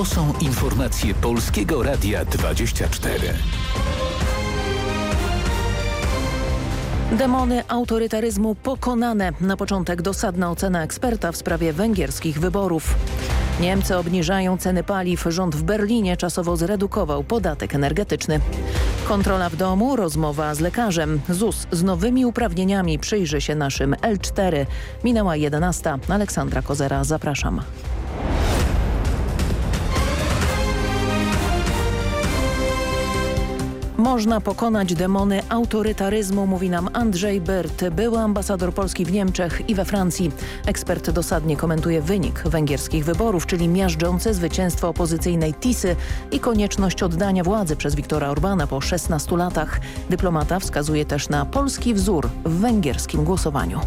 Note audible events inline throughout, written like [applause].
To są informacje Polskiego Radia 24. Demony autorytaryzmu pokonane. Na początek dosadna ocena eksperta w sprawie węgierskich wyborów. Niemcy obniżają ceny paliw. Rząd w Berlinie czasowo zredukował podatek energetyczny. Kontrola w domu, rozmowa z lekarzem. ZUS z nowymi uprawnieniami przyjrzy się naszym L4. Minęła 11. Aleksandra Kozera, zapraszam. Można pokonać demony autorytaryzmu, mówi nam Andrzej Byrt, były ambasador Polski w Niemczech i we Francji. Ekspert dosadnie komentuje wynik węgierskich wyborów, czyli miażdżące zwycięstwo opozycyjnej Tisy i konieczność oddania władzy przez Viktora Orbana po 16 latach. Dyplomata wskazuje też na polski wzór w węgierskim głosowaniu.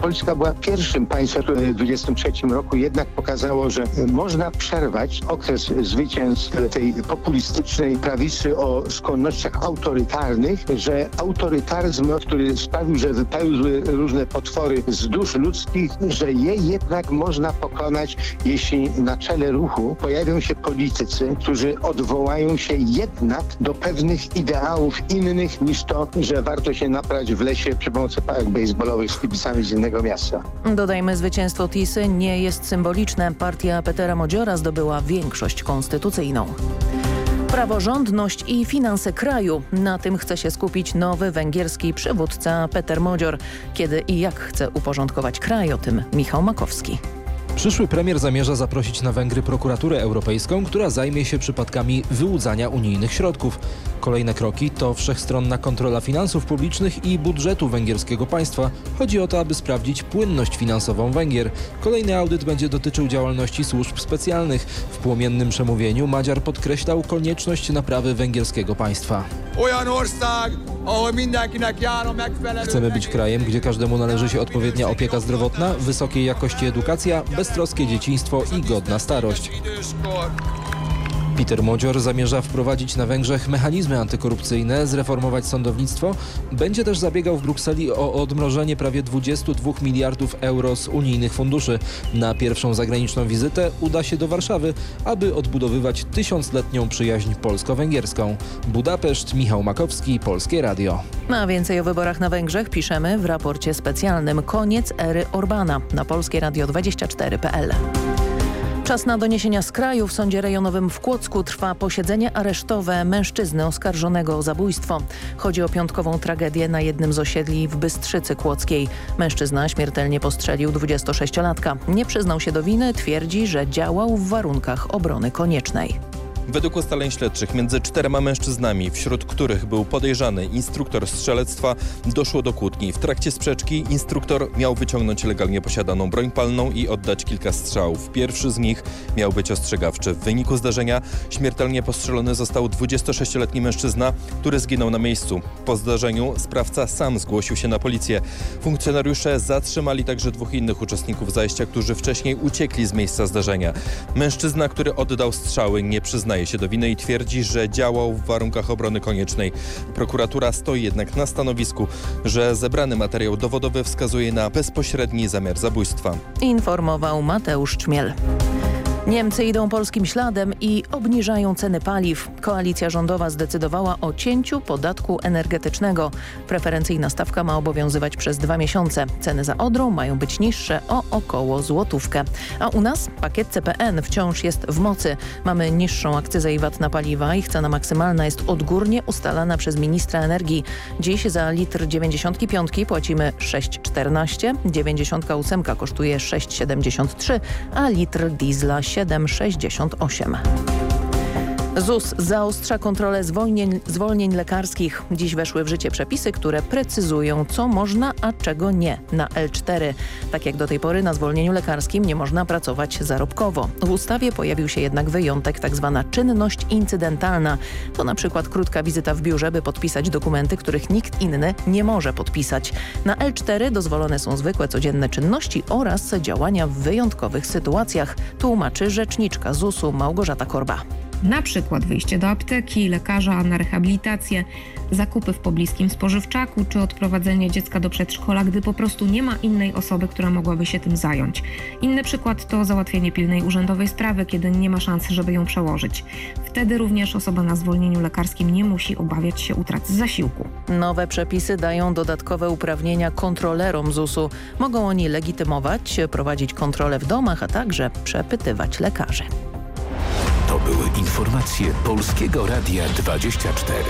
Polska była pierwszym państwem, które w 1923 roku jednak pokazało, że można przerwać okres zwycięstw tej populistycznej prawicy o skłonnościach autorytarnych, że autorytaryzm, który sprawił, że wypełzły różne potwory z dusz ludzkich, że je jednak można pokonać, jeśli na czele ruchu pojawią się politycy, którzy odwołają się jednak do pewnych ideałów innych niż to, że warto się naprać w lesie przy pomocy pałek baseballowych z kibicami z innego miasta. Dodajmy, zwycięstwo Tisy nie jest symboliczne. Partia Petera Modziora zdobyła większość konstytucyjną. Praworządność i finanse kraju. Na tym chce się skupić nowy węgierski przywódca Peter Modzior. Kiedy i jak chce uporządkować kraj, o tym Michał Makowski. Przyszły premier zamierza zaprosić na Węgry prokuraturę europejską, która zajmie się przypadkami wyłudzania unijnych środków. Kolejne kroki to wszechstronna kontrola finansów publicznych i budżetu węgierskiego państwa. Chodzi o to, aby sprawdzić płynność finansową Węgier. Kolejny audyt będzie dotyczył działalności służb specjalnych. W płomiennym przemówieniu Madziar podkreślał konieczność naprawy węgierskiego państwa. Chcemy być krajem, gdzie każdemu należy się odpowiednia opieka zdrowotna, wysokiej jakości edukacja, beztroskie dzieciństwo i godna starość. Peter Modzior zamierza wprowadzić na Węgrzech mechanizmy antykorupcyjne, zreformować sądownictwo. Będzie też zabiegał w Brukseli o odmrożenie prawie 22 miliardów euro z unijnych funduszy. Na pierwszą zagraniczną wizytę uda się do Warszawy, aby odbudowywać tysiącletnią przyjaźń polsko-węgierską. Budapeszt, Michał Makowski, Polskie Radio. A więcej o wyborach na Węgrzech piszemy w raporcie specjalnym Koniec ery Orbana na polskieradio24.pl. Czas na doniesienia z kraju. W sądzie rejonowym w Kłodzku trwa posiedzenie aresztowe mężczyzny oskarżonego o zabójstwo. Chodzi o piątkową tragedię na jednym z osiedli w Bystrzycy Kłodzkiej. Mężczyzna śmiertelnie postrzelił 26-latka. Nie przyznał się do winy, twierdzi, że działał w warunkach obrony koniecznej. Według ustaleń śledczych między czterema mężczyznami, wśród których był podejrzany instruktor strzelectwa, doszło do kłótni. W trakcie sprzeczki instruktor miał wyciągnąć legalnie posiadaną broń palną i oddać kilka strzałów. Pierwszy z nich miał być ostrzegawczy. W wyniku zdarzenia śmiertelnie postrzelony został 26-letni mężczyzna, który zginął na miejscu. Po zdarzeniu sprawca sam zgłosił się na policję. Funkcjonariusze zatrzymali także dwóch innych uczestników zajścia, którzy wcześniej uciekli z miejsca zdarzenia. Mężczyzna, który oddał strzały nie przyznaje przyznaje się do winy i twierdzi, że działał w warunkach obrony koniecznej. Prokuratura stoi jednak na stanowisku, że zebrany materiał dowodowy wskazuje na bezpośredni zamiar zabójstwa. Informował Mateusz Czmiel. Niemcy idą polskim śladem i obniżają ceny paliw. Koalicja rządowa zdecydowała o cięciu podatku energetycznego. Preferencyjna stawka ma obowiązywać przez dwa miesiące. Ceny za Odrą mają być niższe o około złotówkę. A u nas pakiet CPN wciąż jest w mocy. Mamy niższą akcyzę i VAT na paliwa. Ich cena maksymalna jest odgórnie ustalana przez ministra energii. Dziś za litr 95 płacimy 6,14, 98 kosztuje 6,73, a litr diesla 7,68. ZUS zaostrza kontrolę zwolnień, zwolnień lekarskich. Dziś weszły w życie przepisy, które precyzują, co można, a czego nie na L4. Tak jak do tej pory na zwolnieniu lekarskim nie można pracować zarobkowo. W ustawie pojawił się jednak wyjątek. Tak czynność incydentalna. To na przykład krótka wizyta w biurze, by podpisać dokumenty, których nikt inny nie może podpisać. Na L4 dozwolone są zwykłe codzienne czynności oraz działania w wyjątkowych sytuacjach, tłumaczy rzeczniczka ZUS-u Małgorzata Korba. Na przykład wyjście do apteki, lekarza na rehabilitację, zakupy w pobliskim spożywczaku czy odprowadzenie dziecka do przedszkola, gdy po prostu nie ma innej osoby, która mogłaby się tym zająć. Inny przykład to załatwienie pilnej urzędowej sprawy, kiedy nie ma szans, żeby ją przełożyć. Wtedy również osoba na zwolnieniu lekarskim nie musi obawiać się utraty zasiłku. Nowe przepisy dają dodatkowe uprawnienia kontrolerom ZUS-u. Mogą oni legitymować, prowadzić kontrole w domach, a także przepytywać lekarzy. To były informacje Polskiego Radia 24.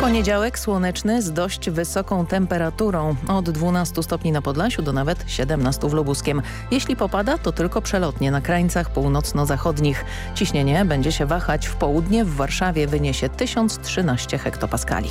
Poniedziałek słoneczny z dość wysoką temperaturą. Od 12 stopni na Podlasiu do nawet 17 w Lubuskiem. Jeśli popada, to tylko przelotnie na krańcach północno-zachodnich. Ciśnienie będzie się wahać w południe. W Warszawie wyniesie 1013 hektopaskali.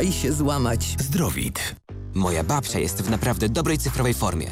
daj się złamać. Zdrowit. Moja babcia jest w naprawdę dobrej cyfrowej formie.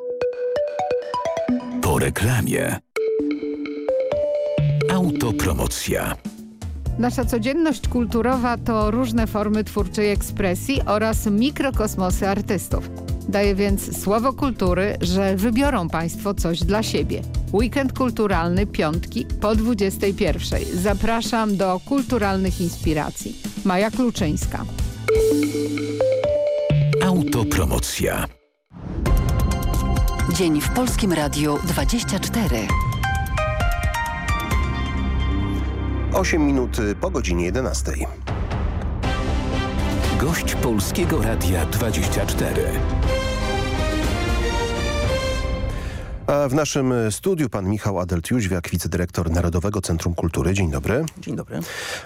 Reklamie. Autopromocja. Nasza codzienność kulturowa to różne formy twórczej ekspresji oraz mikrokosmosy artystów. Daję więc słowo kultury, że wybiorą Państwo coś dla siebie. Weekend kulturalny piątki po 21. Zapraszam do kulturalnych inspiracji. Maja Kluczyńska. Autopromocja. Dzień w Polskim Radiu 24. 8 minut po godzinie 11. Gość Polskiego Radia 24. A w naszym studiu pan Michał Adelt-Jóźwiak, wicedyrektor Narodowego Centrum Kultury. Dzień dobry. Dzień dobry.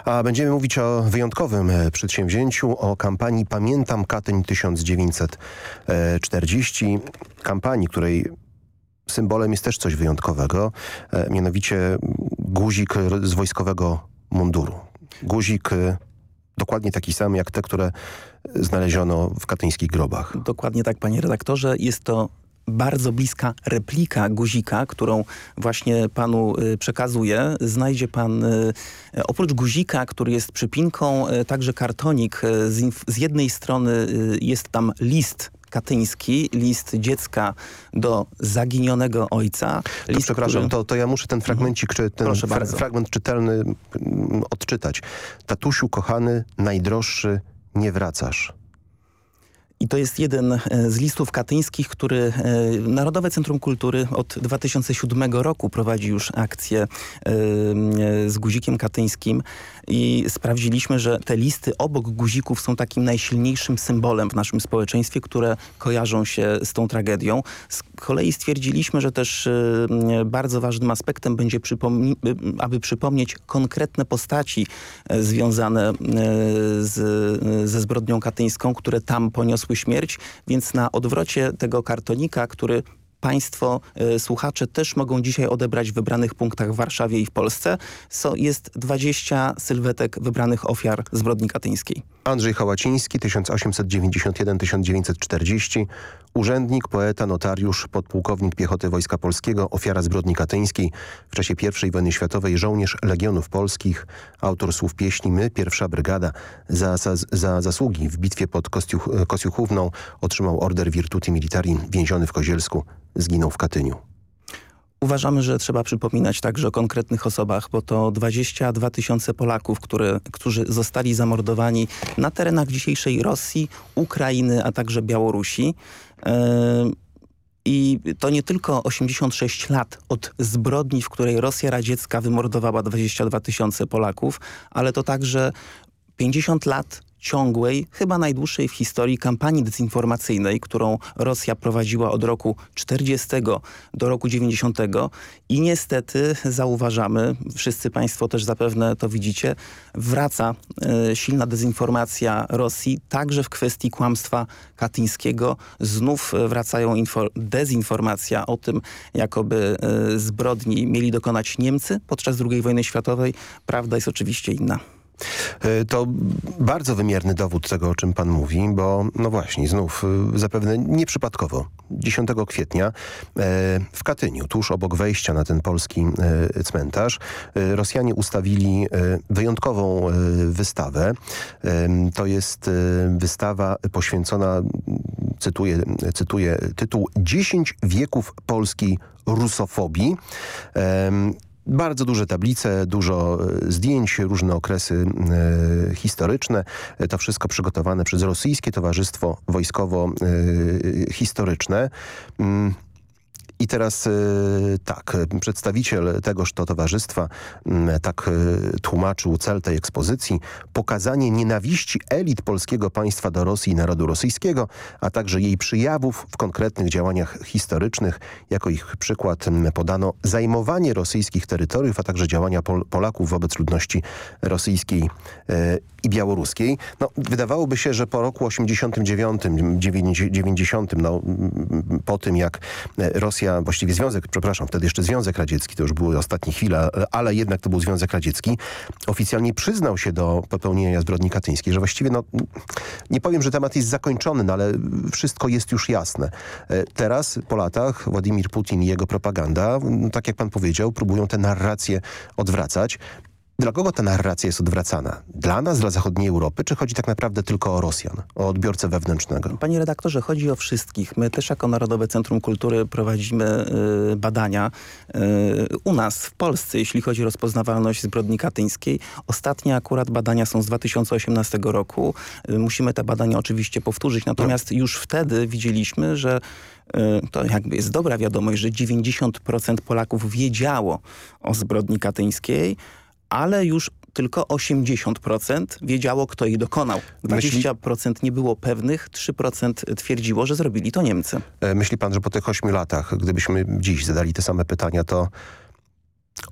A będziemy mówić o wyjątkowym przedsięwzięciu, o kampanii Pamiętam Katyń 1940. Kampanii, której symbolem jest też coś wyjątkowego, mianowicie guzik z wojskowego munduru. Guzik dokładnie taki sam jak te, które znaleziono w katyńskich grobach. Dokładnie tak, panie redaktorze. Jest to bardzo bliska replika guzika, którą właśnie panu przekazuję. Znajdzie pan oprócz guzika, który jest przypinką, także kartonik. Z, z jednej strony jest tam list katyński, list dziecka do zaginionego ojca. List, to przepraszam, który... to, to ja muszę ten fragmencik, czy ten fra fragment czytelny odczytać. Tatusiu kochany, najdroższy, nie wracasz. I to jest jeden z listów katyńskich, który Narodowe Centrum Kultury od 2007 roku prowadzi już akcję z guzikiem katyńskim i sprawdziliśmy, że te listy obok guzików są takim najsilniejszym symbolem w naszym społeczeństwie, które kojarzą się z tą tragedią. Z kolei stwierdziliśmy, że też bardzo ważnym aspektem będzie, przypomni aby przypomnieć konkretne postaci związane z, ze zbrodnią katyńską, które tam poniosły śmierć, więc na odwrocie tego kartonika, który Państwo, y, słuchacze też mogą dzisiaj odebrać w wybranych punktach w Warszawie i w Polsce. So, jest 20 sylwetek wybranych ofiar zbrodni katyńskiej. Andrzej Hałaciński, 1891-1940, urzędnik, poeta, notariusz, podpułkownik piechoty Wojska Polskiego, ofiara zbrodni katyńskiej, w czasie I wojny światowej żołnierz Legionów Polskich, autor słów pieśni My, pierwsza brygada. Za, za, za zasługi w bitwie pod Kostiuch, Kostiuchówną otrzymał order Virtuti Militari, więziony w Kozielsku, zginął w Katyniu. Uważamy, że trzeba przypominać także o konkretnych osobach, bo to 22 tysiące Polaków, które, którzy zostali zamordowani na terenach dzisiejszej Rosji, Ukrainy, a także Białorusi. Yy, I to nie tylko 86 lat od zbrodni, w której Rosja radziecka wymordowała 22 tysiące Polaków, ale to także 50 lat ciągłej, chyba najdłuższej w historii kampanii dezinformacyjnej, którą Rosja prowadziła od roku 40 do roku 90 i niestety zauważamy, wszyscy Państwo też zapewne to widzicie, wraca e, silna dezinformacja Rosji, także w kwestii kłamstwa katyńskiego. Znów wracają dezinformacja o tym, jakoby e, zbrodni mieli dokonać Niemcy podczas II wojny światowej. Prawda jest oczywiście inna. E, to bardzo wymierny dowód tego, o czym pan mówi, bo no właśnie, znów e, zapewne nieprzypadkowo 10 kwietnia e, w Katyniu, tuż obok wejścia na ten polski cmentarz, Rosjanie ustawili wyjątkową wystawę. To jest wystawa poświęcona, cytuję, cytuję tytuł 10 wieków polskiej rusofobii. Bardzo duże tablice, dużo e, zdjęć, różne okresy e, historyczne. E, to wszystko przygotowane przez Rosyjskie Towarzystwo Wojskowo-Historyczne. I teraz y, tak, przedstawiciel tegoż to towarzystwa tak y, tłumaczył cel tej ekspozycji. Pokazanie nienawiści elit polskiego państwa do Rosji i narodu rosyjskiego, a także jej przyjawów w konkretnych działaniach historycznych. Jako ich przykład podano zajmowanie rosyjskich terytoriów, a także działania Pol Polaków wobec ludności rosyjskiej y, i białoruskiej. No, wydawałoby się, że po roku 89, 90, no, po tym jak Rosja, właściwie Związek, przepraszam, wtedy jeszcze Związek Radziecki, to już były ostatnie chwile, ale jednak to był Związek Radziecki, oficjalnie przyznał się do popełnienia zbrodni katyńskiej, że właściwie, no, nie powiem, że temat jest zakończony, no, ale wszystko jest już jasne. E, teraz, po latach, Władimir Putin i jego propaganda, no, tak jak pan powiedział, próbują tę narrację odwracać. Dla kogo ta narracja jest odwracana? Dla nas, dla zachodniej Europy, czy chodzi tak naprawdę tylko o Rosjan, o odbiorcę wewnętrznego? Panie redaktorze, chodzi o wszystkich. My też jako Narodowe Centrum Kultury prowadzimy y, badania y, u nas w Polsce, jeśli chodzi o rozpoznawalność zbrodni katyńskiej. Ostatnie akurat badania są z 2018 roku. Y, musimy te badania oczywiście powtórzyć, natomiast no. już wtedy widzieliśmy, że y, to jakby jest dobra wiadomość, że 90% Polaków wiedziało o zbrodni katyńskiej, ale już tylko 80% wiedziało, kto jej dokonał. 20% nie było pewnych, 3% twierdziło, że zrobili to Niemcy. E, myśli pan, że po tych 8 latach, gdybyśmy dziś zadali te same pytania, to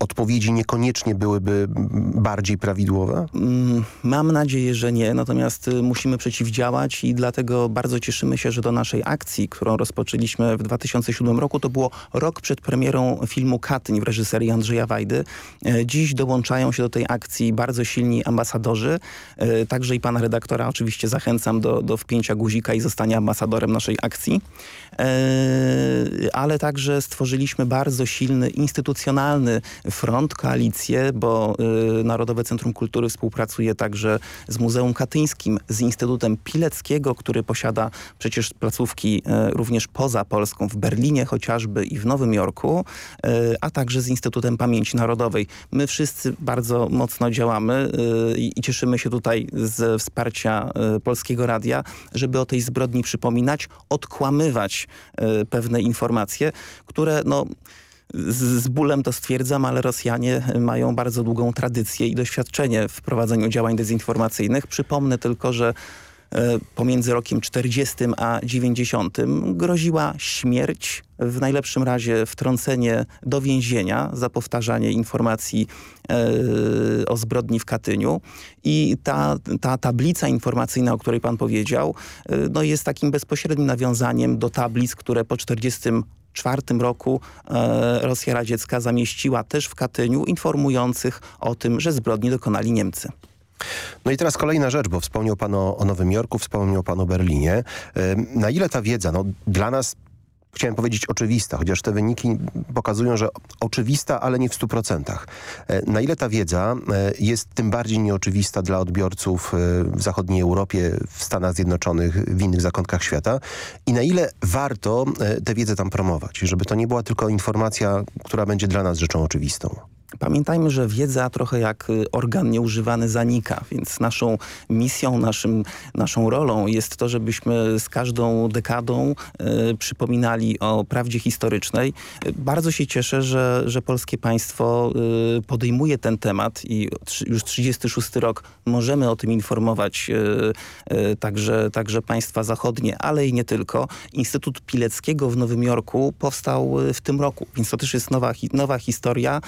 odpowiedzi niekoniecznie byłyby bardziej prawidłowe? Mm, mam nadzieję, że nie, natomiast y, musimy przeciwdziałać i dlatego bardzo cieszymy się, że do naszej akcji, którą rozpoczęliśmy w 2007 roku, to było rok przed premierą filmu Katyń w reżyserii Andrzeja Wajdy. E, dziś dołączają się do tej akcji bardzo silni ambasadorzy, e, także i pana redaktora oczywiście zachęcam do, do wpięcia guzika i zostania ambasadorem naszej akcji, e, ale także stworzyliśmy bardzo silny, instytucjonalny front, koalicję, bo y, Narodowe Centrum Kultury współpracuje także z Muzeum Katyńskim, z Instytutem Pileckiego, który posiada przecież placówki y, również poza Polską, w Berlinie chociażby i w Nowym Jorku, y, a także z Instytutem Pamięci Narodowej. My wszyscy bardzo mocno działamy i cieszymy się tutaj z wsparcia Polskiego Radia, żeby o tej zbrodni przypominać, odkłamywać pewne informacje, które no z, bólem to stwierdzam, ale Rosjanie mają bardzo długą tradycję i doświadczenie w prowadzeniu działań dezinformacyjnych. Przypomnę tylko, że e, pomiędzy rokiem 40 a 90 groziła śmierć, w najlepszym razie wtrącenie do więzienia za powtarzanie informacji e, o zbrodni w Katyniu. I ta, ta tablica informacyjna, o której pan powiedział, e, no jest takim bezpośrednim nawiązaniem do tablic, które po 40 1944 roku e, Rosja Radziecka zamieściła też w Katyniu informujących o tym, że zbrodni dokonali Niemcy. No i teraz kolejna rzecz, bo wspomniał Pan o, o Nowym Jorku, wspomniał Pan o Berlinie. Na ile ta wiedza, no dla nas chciałem powiedzieć oczywista, chociaż te wyniki pokazują, że oczywista, ale nie w 100%. E, na ile ta wiedza e, jest tym bardziej nieoczywista dla odbiorców e, w zachodniej Europie, w Stanach Zjednoczonych, w innych zakątkach świata i na ile warto tę wiedzę tam promować, żeby to nie była tylko informacja, która będzie dla nas rzeczą oczywistą. Pamiętajmy, że wiedza trochę jak y, organ nieużywany zanika, więc naszą misją, naszym, naszą rolą jest to, żebyśmy z każdą dekadą y, przypominali o prawdzie historycznej. Bardzo się cieszę, że, że polskie państwo y, podejmuje ten temat i już 36 rok możemy o tym informować y, y, także, także państwa zachodnie, ale i nie tylko. Instytut Pileckiego w Nowym Jorku powstał y, w tym roku, więc to też jest nowa, nowa historia,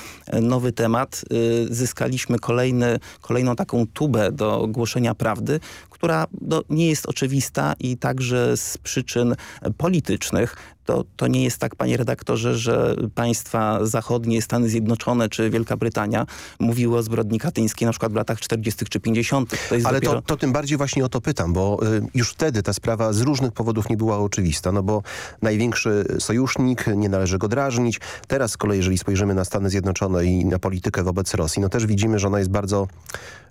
nowy temat. Y, zyskaliśmy kolejny, kolejną taką tubę do głoszenia prawdy, która no, nie jest oczywista i także z przyczyn politycznych to, to nie jest tak, panie redaktorze, że państwa zachodnie, Stany Zjednoczone czy Wielka Brytania mówiły o zbrodni katyńskiej na przykład w latach 40. czy 50. To Ale dopiero... to, to tym bardziej właśnie o to pytam, bo y, już wtedy ta sprawa z różnych powodów nie była oczywista, no bo największy sojusznik, nie należy go drażnić. Teraz z kolei, jeżeli spojrzymy na Stany Zjednoczone i na politykę wobec Rosji, no też widzimy, że ona jest bardzo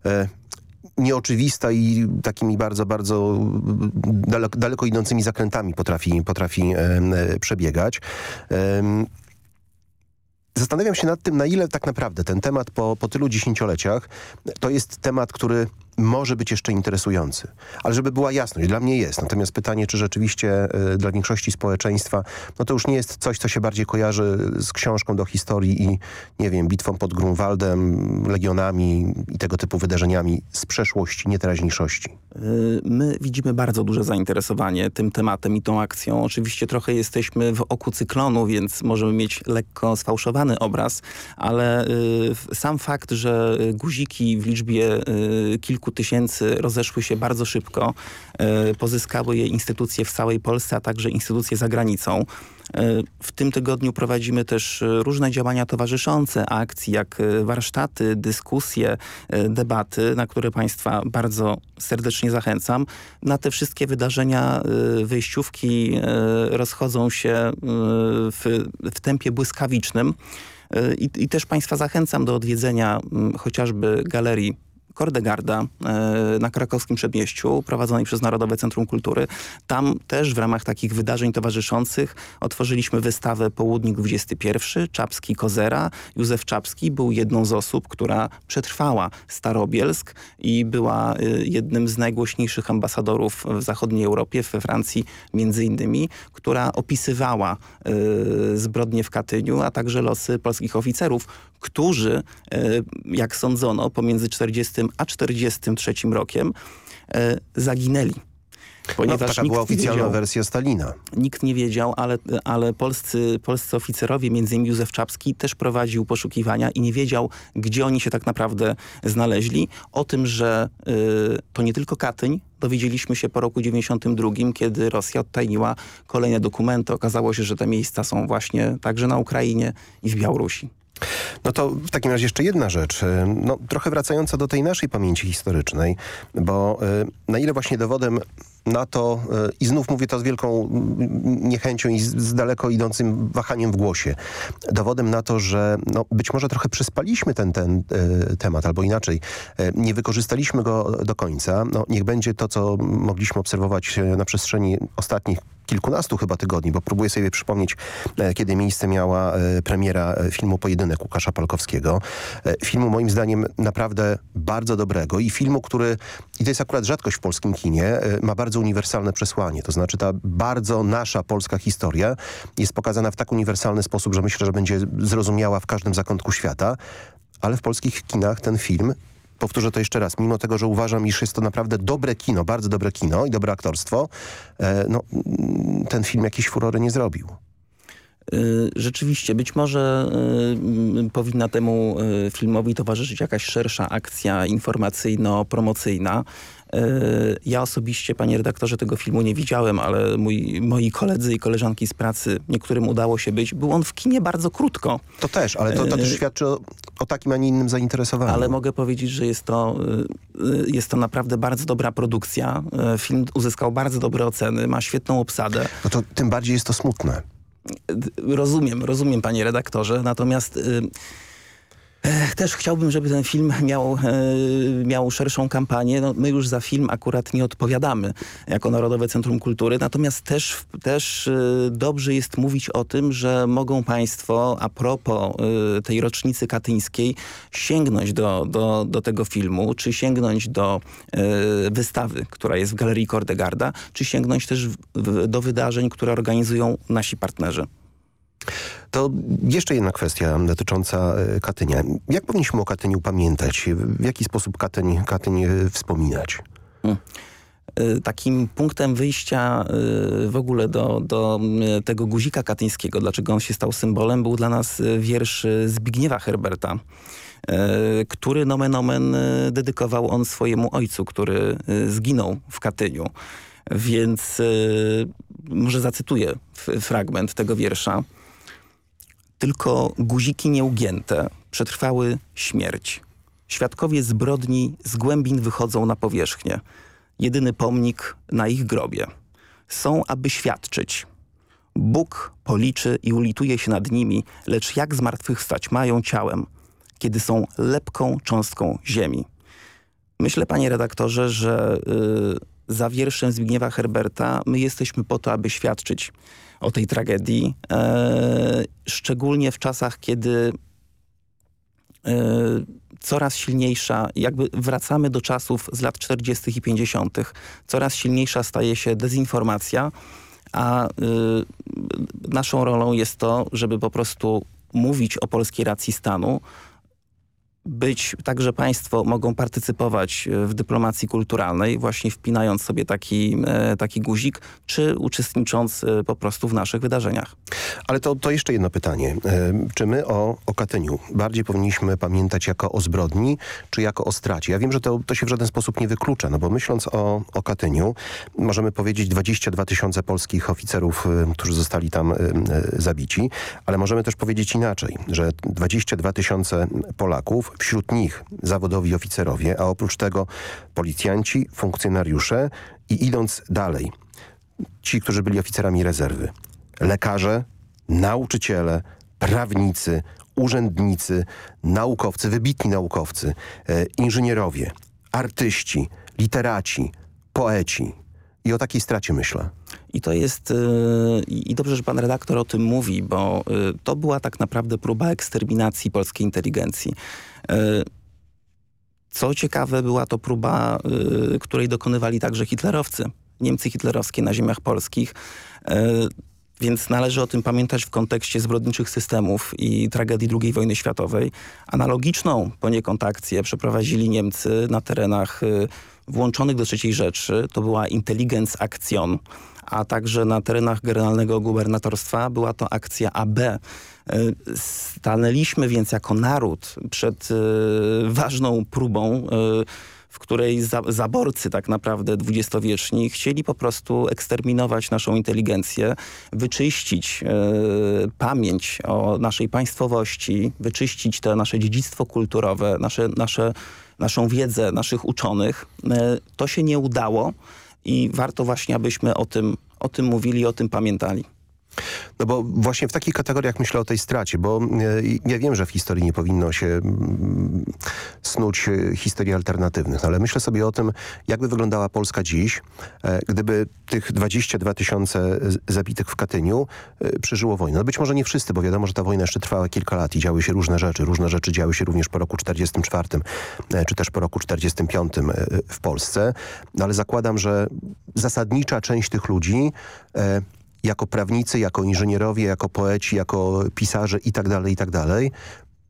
e, nieoczywista i takimi bardzo, bardzo daleko, daleko idącymi zakrętami potrafi, potrafi e, przebiegać. Zastanawiam się nad tym, na ile tak naprawdę ten temat po, po tylu dziesięcioleciach to jest temat, który może być jeszcze interesujący. Ale żeby była jasność, dla mnie jest. Natomiast pytanie, czy rzeczywiście y, dla większości społeczeństwa, no to już nie jest coś, co się bardziej kojarzy z książką do historii i, nie wiem, bitwą pod Grunwaldem, legionami i tego typu wydarzeniami z przeszłości, nie teraźniejszości. Y, my widzimy bardzo duże zainteresowanie tym tematem i tą akcją. Oczywiście trochę jesteśmy w oku cyklonu, więc możemy mieć lekko sfałszowany obraz, ale y, sam fakt, że guziki w liczbie y, kilku tysięcy rozeszły się bardzo szybko. Pozyskały je instytucje w całej Polsce, a także instytucje za granicą. E, w tym tygodniu prowadzimy też e, różne działania towarzyszące akcji, jak warsztaty, dyskusje, debaty, na które Państwa bardzo serdecznie zachęcam. Na te wszystkie wydarzenia wyjściówki rozchodzą się w, w tempie błyskawicznym. I, I, też Państwa zachęcam do odwiedzenia chociażby galerii Kordegarda e, na krakowskim przedmieściu prowadzonej przez Narodowe Centrum Kultury. Tam też w ramach takich wydarzeń towarzyszących otworzyliśmy wystawę Południk XXI, Czapski Kozera. Józef Czapski był jedną z osób, która przetrwała Starobielsk i była e, jednym z najgłośniejszych ambasadorów w zachodniej Europie, we Francji między innymi, która opisywała y, zbrodnie w Katyniu, a także losy polskich oficerów, którzy, jak sądzono, pomiędzy 40 a 43 rokiem e, zaginęli. Ponieważ no, taka była oficjalna wiedział, wersja Stalina. Nikt nie wiedział, ale, ale polscy, polscy oficerowie, między innymi Józef Czapski, też prowadził poszukiwania i nie wiedział, gdzie oni się tak naprawdę znaleźli. O tym, że y, to nie tylko Katyń, dowiedzieliśmy się po roku 92, kiedy Rosja odtajniła kolejne dokumenty. Okazało się, że te miejsca są właśnie także na Ukrainie i w Białorusi. No to w takim razie jeszcze jedna rzecz, e, no, trochę wracająca do tej naszej pamięci historycznej, bo e, na ile właśnie dowodem na to, e, i znów mówię to z wielką niechęcią i z daleko idącym wahaniem w głosie, dowodem na to, że no, być może trochę przespaliśmy ten, ten temat, albo inaczej, nie wykorzystaliśmy go do końca. No, niech będzie to, co mogliśmy obserwować na przestrzeni ostatnich kilkunastu chyba tygodni, bo próbuję sobie przypomnieć, e, kiedy miejsce miała e, premiera e, filmu Pojedynek Łukasza Palkowskiego. Filmu moim zdaniem naprawdę bardzo dobrego i filmu, który, i to jest akurat rzadkość w polskim kinie, ma bardzo uniwersalne przesłanie. To znaczy ta bardzo nasza polska historia jest pokazana w tak uniwersalny sposób, że myślę, że będzie zrozumiała w każdym zakątku świata, ale w polskich kinach ten film powtórzę to jeszcze raz, mimo tego, że uważam, iż jest to naprawdę dobre kino, bardzo dobre kino i dobre aktorstwo, e, no, ten film jakiejś furory nie zrobił. E, rzeczywiście, być może y, powinna temu filmowi towarzyszyć jakaś szersza akcja informacyjno-promocyjna. Ja osobiście, panie redaktorze, tego filmu nie widziałem, ale mój, moi koledzy i koleżanki z pracy, niektórym udało się być. Był on w kinie bardzo krótko. To też, ale to, to też świadczy o, o takim, a nie innym zainteresowaniu. Ale mogę powiedzieć, że jest to, jest to naprawdę bardzo dobra produkcja. Film uzyskał bardzo dobre oceny, ma świetną obsadę. No to tym bardziej jest to smutne. Rozumiem, rozumiem panie redaktorze, natomiast... Też chciałbym, żeby ten film miał, miał szerszą kampanię. No, my już za film akurat nie odpowiadamy jako Narodowe Centrum Kultury, natomiast też, też dobrze jest mówić o tym, że mogą Państwo a propos tej rocznicy katyńskiej sięgnąć do, do, do tego filmu, czy sięgnąć do wystawy, która jest w Galerii Kordegarda, czy sięgnąć też do wydarzeń, które organizują nasi partnerzy. To jeszcze jedna kwestia dotycząca Katynia. Jak powinniśmy o Katyniu pamiętać? W jaki sposób Katyń, Katyń wspominać? Hmm. Takim punktem wyjścia w ogóle do, do tego guzika katyńskiego, dlaczego on się stał symbolem, był dla nas wiersz Zbigniewa Herberta, który nomen omen dedykował on swojemu ojcu, który zginął w Katyniu. Więc może zacytuję fragment tego wiersza. Tylko guziki nieugięte przetrwały śmierć. Świadkowie zbrodni z głębin wychodzą na powierzchnię. Jedyny pomnik na ich grobie. Są, aby świadczyć. Bóg policzy i ulituje się nad nimi, lecz jak zmartwychwstać mają ciałem, kiedy są lepką cząstką ziemi. Myślę, panie redaktorze, że yy, za wierszem Zbigniewa Herberta my jesteśmy po to, aby świadczyć o tej tragedii, e, szczególnie w czasach, kiedy e, coraz silniejsza, jakby wracamy do czasów z lat 40. i 50., coraz silniejsza staje się dezinformacja, a y, naszą rolą jest to, żeby po prostu mówić o polskiej racji stanu, być, także państwo mogą partycypować w dyplomacji kulturalnej, właśnie wpinając sobie taki, taki guzik, czy uczestnicząc po prostu w naszych wydarzeniach. Ale to, to jeszcze jedno pytanie. Czy my o, o Katyniu bardziej powinniśmy pamiętać jako o zbrodni, czy jako o stracie? Ja wiem, że to, to się w żaden sposób nie wyklucza, no bo myśląc o, o Katyniu, możemy powiedzieć 22 tysiące polskich oficerów, którzy zostali tam zabici, ale możemy też powiedzieć inaczej, że 22 tysiące Polaków wśród nich zawodowi oficerowie, a oprócz tego policjanci, funkcjonariusze i idąc dalej, ci, którzy byli oficerami rezerwy, lekarze, nauczyciele, prawnicy, urzędnicy, naukowcy, wybitni naukowcy, e, inżynierowie, artyści, literaci, poeci. I o takiej stracie myślę. I to jest, yy, i dobrze, że pan redaktor o tym mówi, bo yy, to była tak naprawdę próba eksterminacji polskiej inteligencji. Yy, co ciekawe, była to próba, której dokonywali także hitlerowcy. Niemcy hitlerowskie na ziemiach polskich. Więc należy o tym pamiętać w kontekście zbrodniczych systemów i tragedii II wojny światowej. Analogiczną poniekąd akcję przeprowadzili Niemcy na terenach włączonych do III Rzeszy. To była Intelligenz Action, a także na terenach Generalnego Gubernatorstwa była to akcja AB. Stanęliśmy więc jako naród przed ważną próbą w której za, zaborcy tak naprawdę dwudziestowieczni chcieli po prostu eksterminować naszą inteligencję, wyczyścić e, pamięć o naszej państwowości, wyczyścić to nasze dziedzictwo kulturowe, nasze, nasze, naszą wiedzę naszych uczonych. E, to się nie udało i warto właśnie, abyśmy o tym, o tym mówili, o tym pamiętali. No bo właśnie w takich kategoriach myślę o tej stracie, bo e, ja wiem, że w historii nie powinno się mm, snuć e, historii alternatywnych, ale myślę sobie o tym, jakby wyglądała Polska dziś, e, gdyby tych 22 tysiące zabitych w Katyniu przeżyło wojnę. No być może nie wszyscy, bo wiadomo, że ta wojna jeszcze trwała kilka lat i działy się różne rzeczy. Różne rzeczy działy się również po roku 44, czy też po roku 45 w Polsce, no ale zakładam, że zasadnicza część tych ludzi jako prawnicy, jako inżynierowie, jako poeci, jako pisarze i tak dalej, i tak dalej,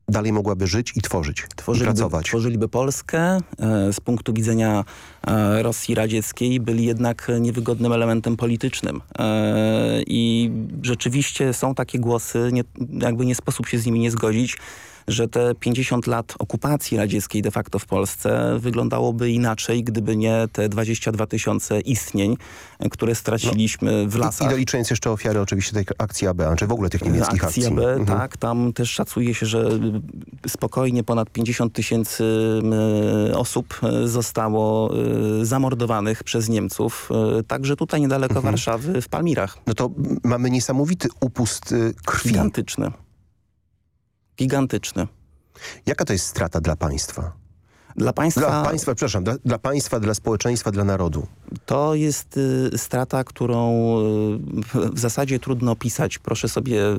dalej mogłaby żyć i tworzyć, tworzyliby, i pracować. Tworzyliby Polskę. E, z punktu widzenia e, Rosji radzieckiej byli jednak niewygodnym elementem politycznym. E, I rzeczywiście są takie głosy, nie, jakby nie sposób się z nimi nie zgodzić, że te 50 lat okupacji radzieckiej de facto w Polsce wyglądałoby inaczej, gdyby nie te 22 tysiące istnień, które straciliśmy no, w lasach. I, doliczając jeszcze ofiary oczywiście tej akcji AB, czy w ogóle tych niemieckich akcji. akcji. AB, mhm. tak. Tam też szacuje się, że spokojnie ponad 50 tysięcy osób e, zostało e, zamordowanych przez Niemców. E, także tutaj niedaleko mhm. Warszawy, w Palmirach. No to mamy niesamowity upust krwi. Gigantyczny. Gigantyczny. Jaka to jest strata dla państwa? Dla państwa... Dla państwa, przepraszam, dla, dla, państwa, dla społeczeństwa, dla narodu. To jest y, strata, którą y, w zasadzie trudno opisać. Proszę sobie y,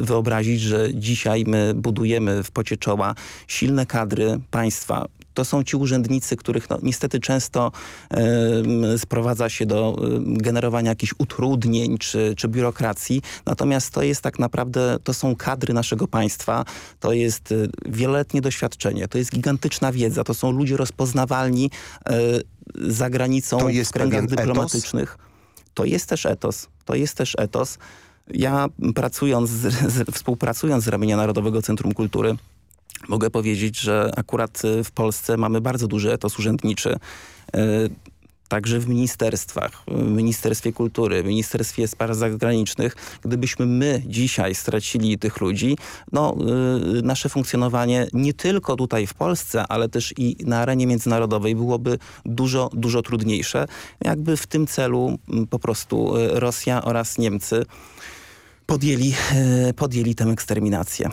wyobrazić, że dzisiaj my budujemy w pocie czoła silne kadry państwa, to są ci urzędnicy, których no, niestety często y, sprowadza się do y, generowania jakichś utrudnień czy, czy biurokracji. Natomiast to jest tak naprawdę, to są kadry naszego państwa, to jest y, wieloletnie doświadczenie, to jest gigantyczna wiedza, to są ludzie rozpoznawalni za granicą to jest w kręgach dyplomatycznych. Etos? To jest też etos. To jest też etos. Ja pracując, z, z, współpracując z ramienia Narodowego Centrum Kultury Mogę powiedzieć, że akurat y, w Polsce mamy bardzo duży etos urzędniczy. Y, także w ministerstwach, w Ministerstwie Kultury, Ministerstwie Spraw Zagranicznych. Gdybyśmy my dzisiaj stracili tych ludzi, no, y, nasze funkcjonowanie nie tylko tutaj w Polsce, ale też i na arenie międzynarodowej byłoby dużo, dużo trudniejsze. Jakby w tym celu po prostu Rosja oraz Niemcy podjęli, podjęli tę eksterminację.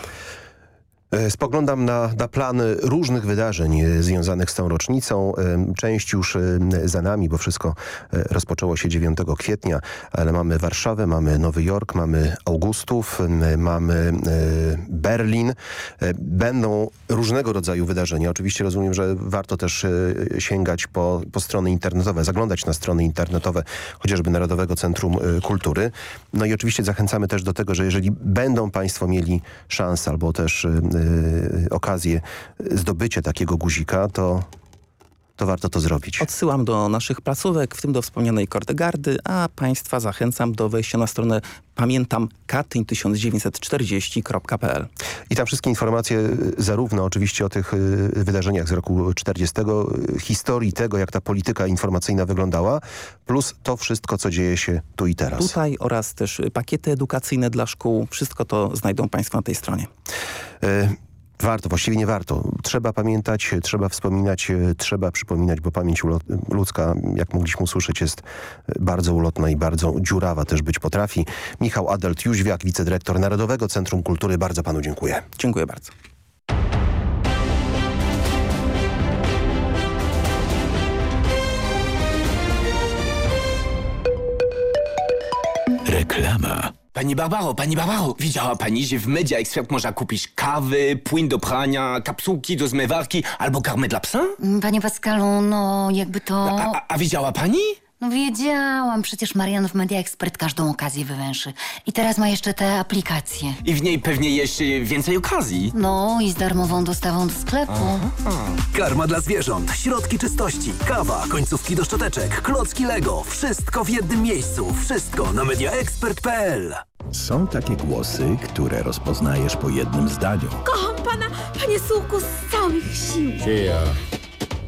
E, spoglądam na, na plan różnych wydarzeń e, związanych z tą rocznicą. E, część już za nami, bo wszystko rozpoczęło się 9 kwietnia, ale mamy Warszawę, mamy Nowy Jork, mamy Augustów, mamy Berlin. Będą różnego rodzaju wydarzenia. Oczywiście rozumiem, że warto też sięgać po, po strony internetowe, zaglądać na strony internetowe chociażby Narodowego Centrum Kultury. No i oczywiście zachęcamy też do tego, że jeżeli będą Państwo mieli szansę albo też okazję zdobycia takiego guzika, to to warto to zrobić. Odsyłam do naszych placówek, w tym do wspomnianej Kortegardy, a Państwa zachęcam do wejścia na stronę pamiętam katyń1940.pl. I tam wszystkie informacje y, zarówno oczywiście o tych y, wydarzeniach z roku 40, historii tego, jak ta polityka informacyjna wyglądała, plus to wszystko, co dzieje się tu i teraz. Tutaj oraz też pakiety edukacyjne dla szkół, wszystko to znajdą Państwo na tej stronie. Y Warto, właściwie nie warto. Trzeba pamiętać, trzeba wspominać, trzeba przypominać, bo pamięć ludzka, jak mogliśmy usłyszeć, jest bardzo ulotna i bardzo dziurawa też być potrafi. Michał Adelt-Jóźwiak, wicedyrektor Narodowego Centrum Kultury. Bardzo panu dziękuję. Dziękuję bardzo. Reklama. Pani Barbaro, pani Barbaro, widziała pani, że w Media Expert można kupić kawy, płyn do prania, kapsułki do zmywarki albo karmę dla psa? Mm, panie Pascalu, no jakby to... A, a, a widziała pani? No wiedziałam, przecież Marian w Media Expert każdą okazję wywęszy. I teraz ma jeszcze te aplikacje. I w niej pewnie jeszcze więcej okazji. No i z darmową dostawą do sklepu. Aha. Karma dla zwierząt, środki czystości, kawa, końcówki do szczoteczek, klocki Lego. Wszystko w jednym miejscu. Wszystko na mediaexpert.pl Są takie głosy, które rozpoznajesz po jednym zdaniu. Kocham pana, panie Sułku, z całych sił.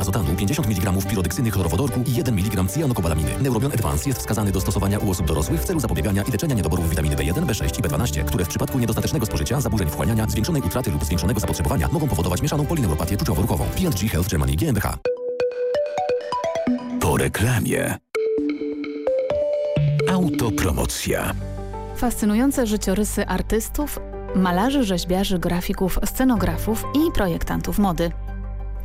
azotanu, 50 mg pirodeksyny chlorowodorku i 1 mg cyjanokobalaminy. Neurobion Advance jest wskazany do stosowania u osób dorosłych w celu zapobiegania i leczenia niedoborów witaminy B1, B6 i B12, które w przypadku niedostatecznego spożycia, zaburzeń wchłaniania, zwiększonej utraty lub zwiększonego zapotrzebowania mogą powodować mieszaną polineuropatię czuciowo-ruchową. P&G Health Germany GmbH. Po reklamie. Autopromocja. Fascynujące życiorysy artystów, malarzy, rzeźbiarzy, grafików, scenografów i projektantów mody.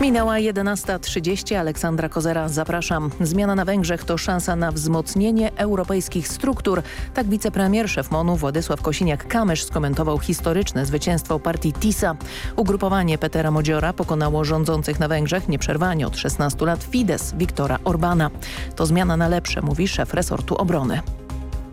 Minęła 11.30. Aleksandra Kozera, zapraszam. Zmiana na Węgrzech to szansa na wzmocnienie europejskich struktur. Tak wicepremier szef MONU Władysław Kosiniak-Kamysz skomentował historyczne zwycięstwo partii TISA. Ugrupowanie Petera Modziora pokonało rządzących na Węgrzech nieprzerwanie od 16 lat Fidesz Viktora Orbana. To zmiana na lepsze, mówi szef resortu obrony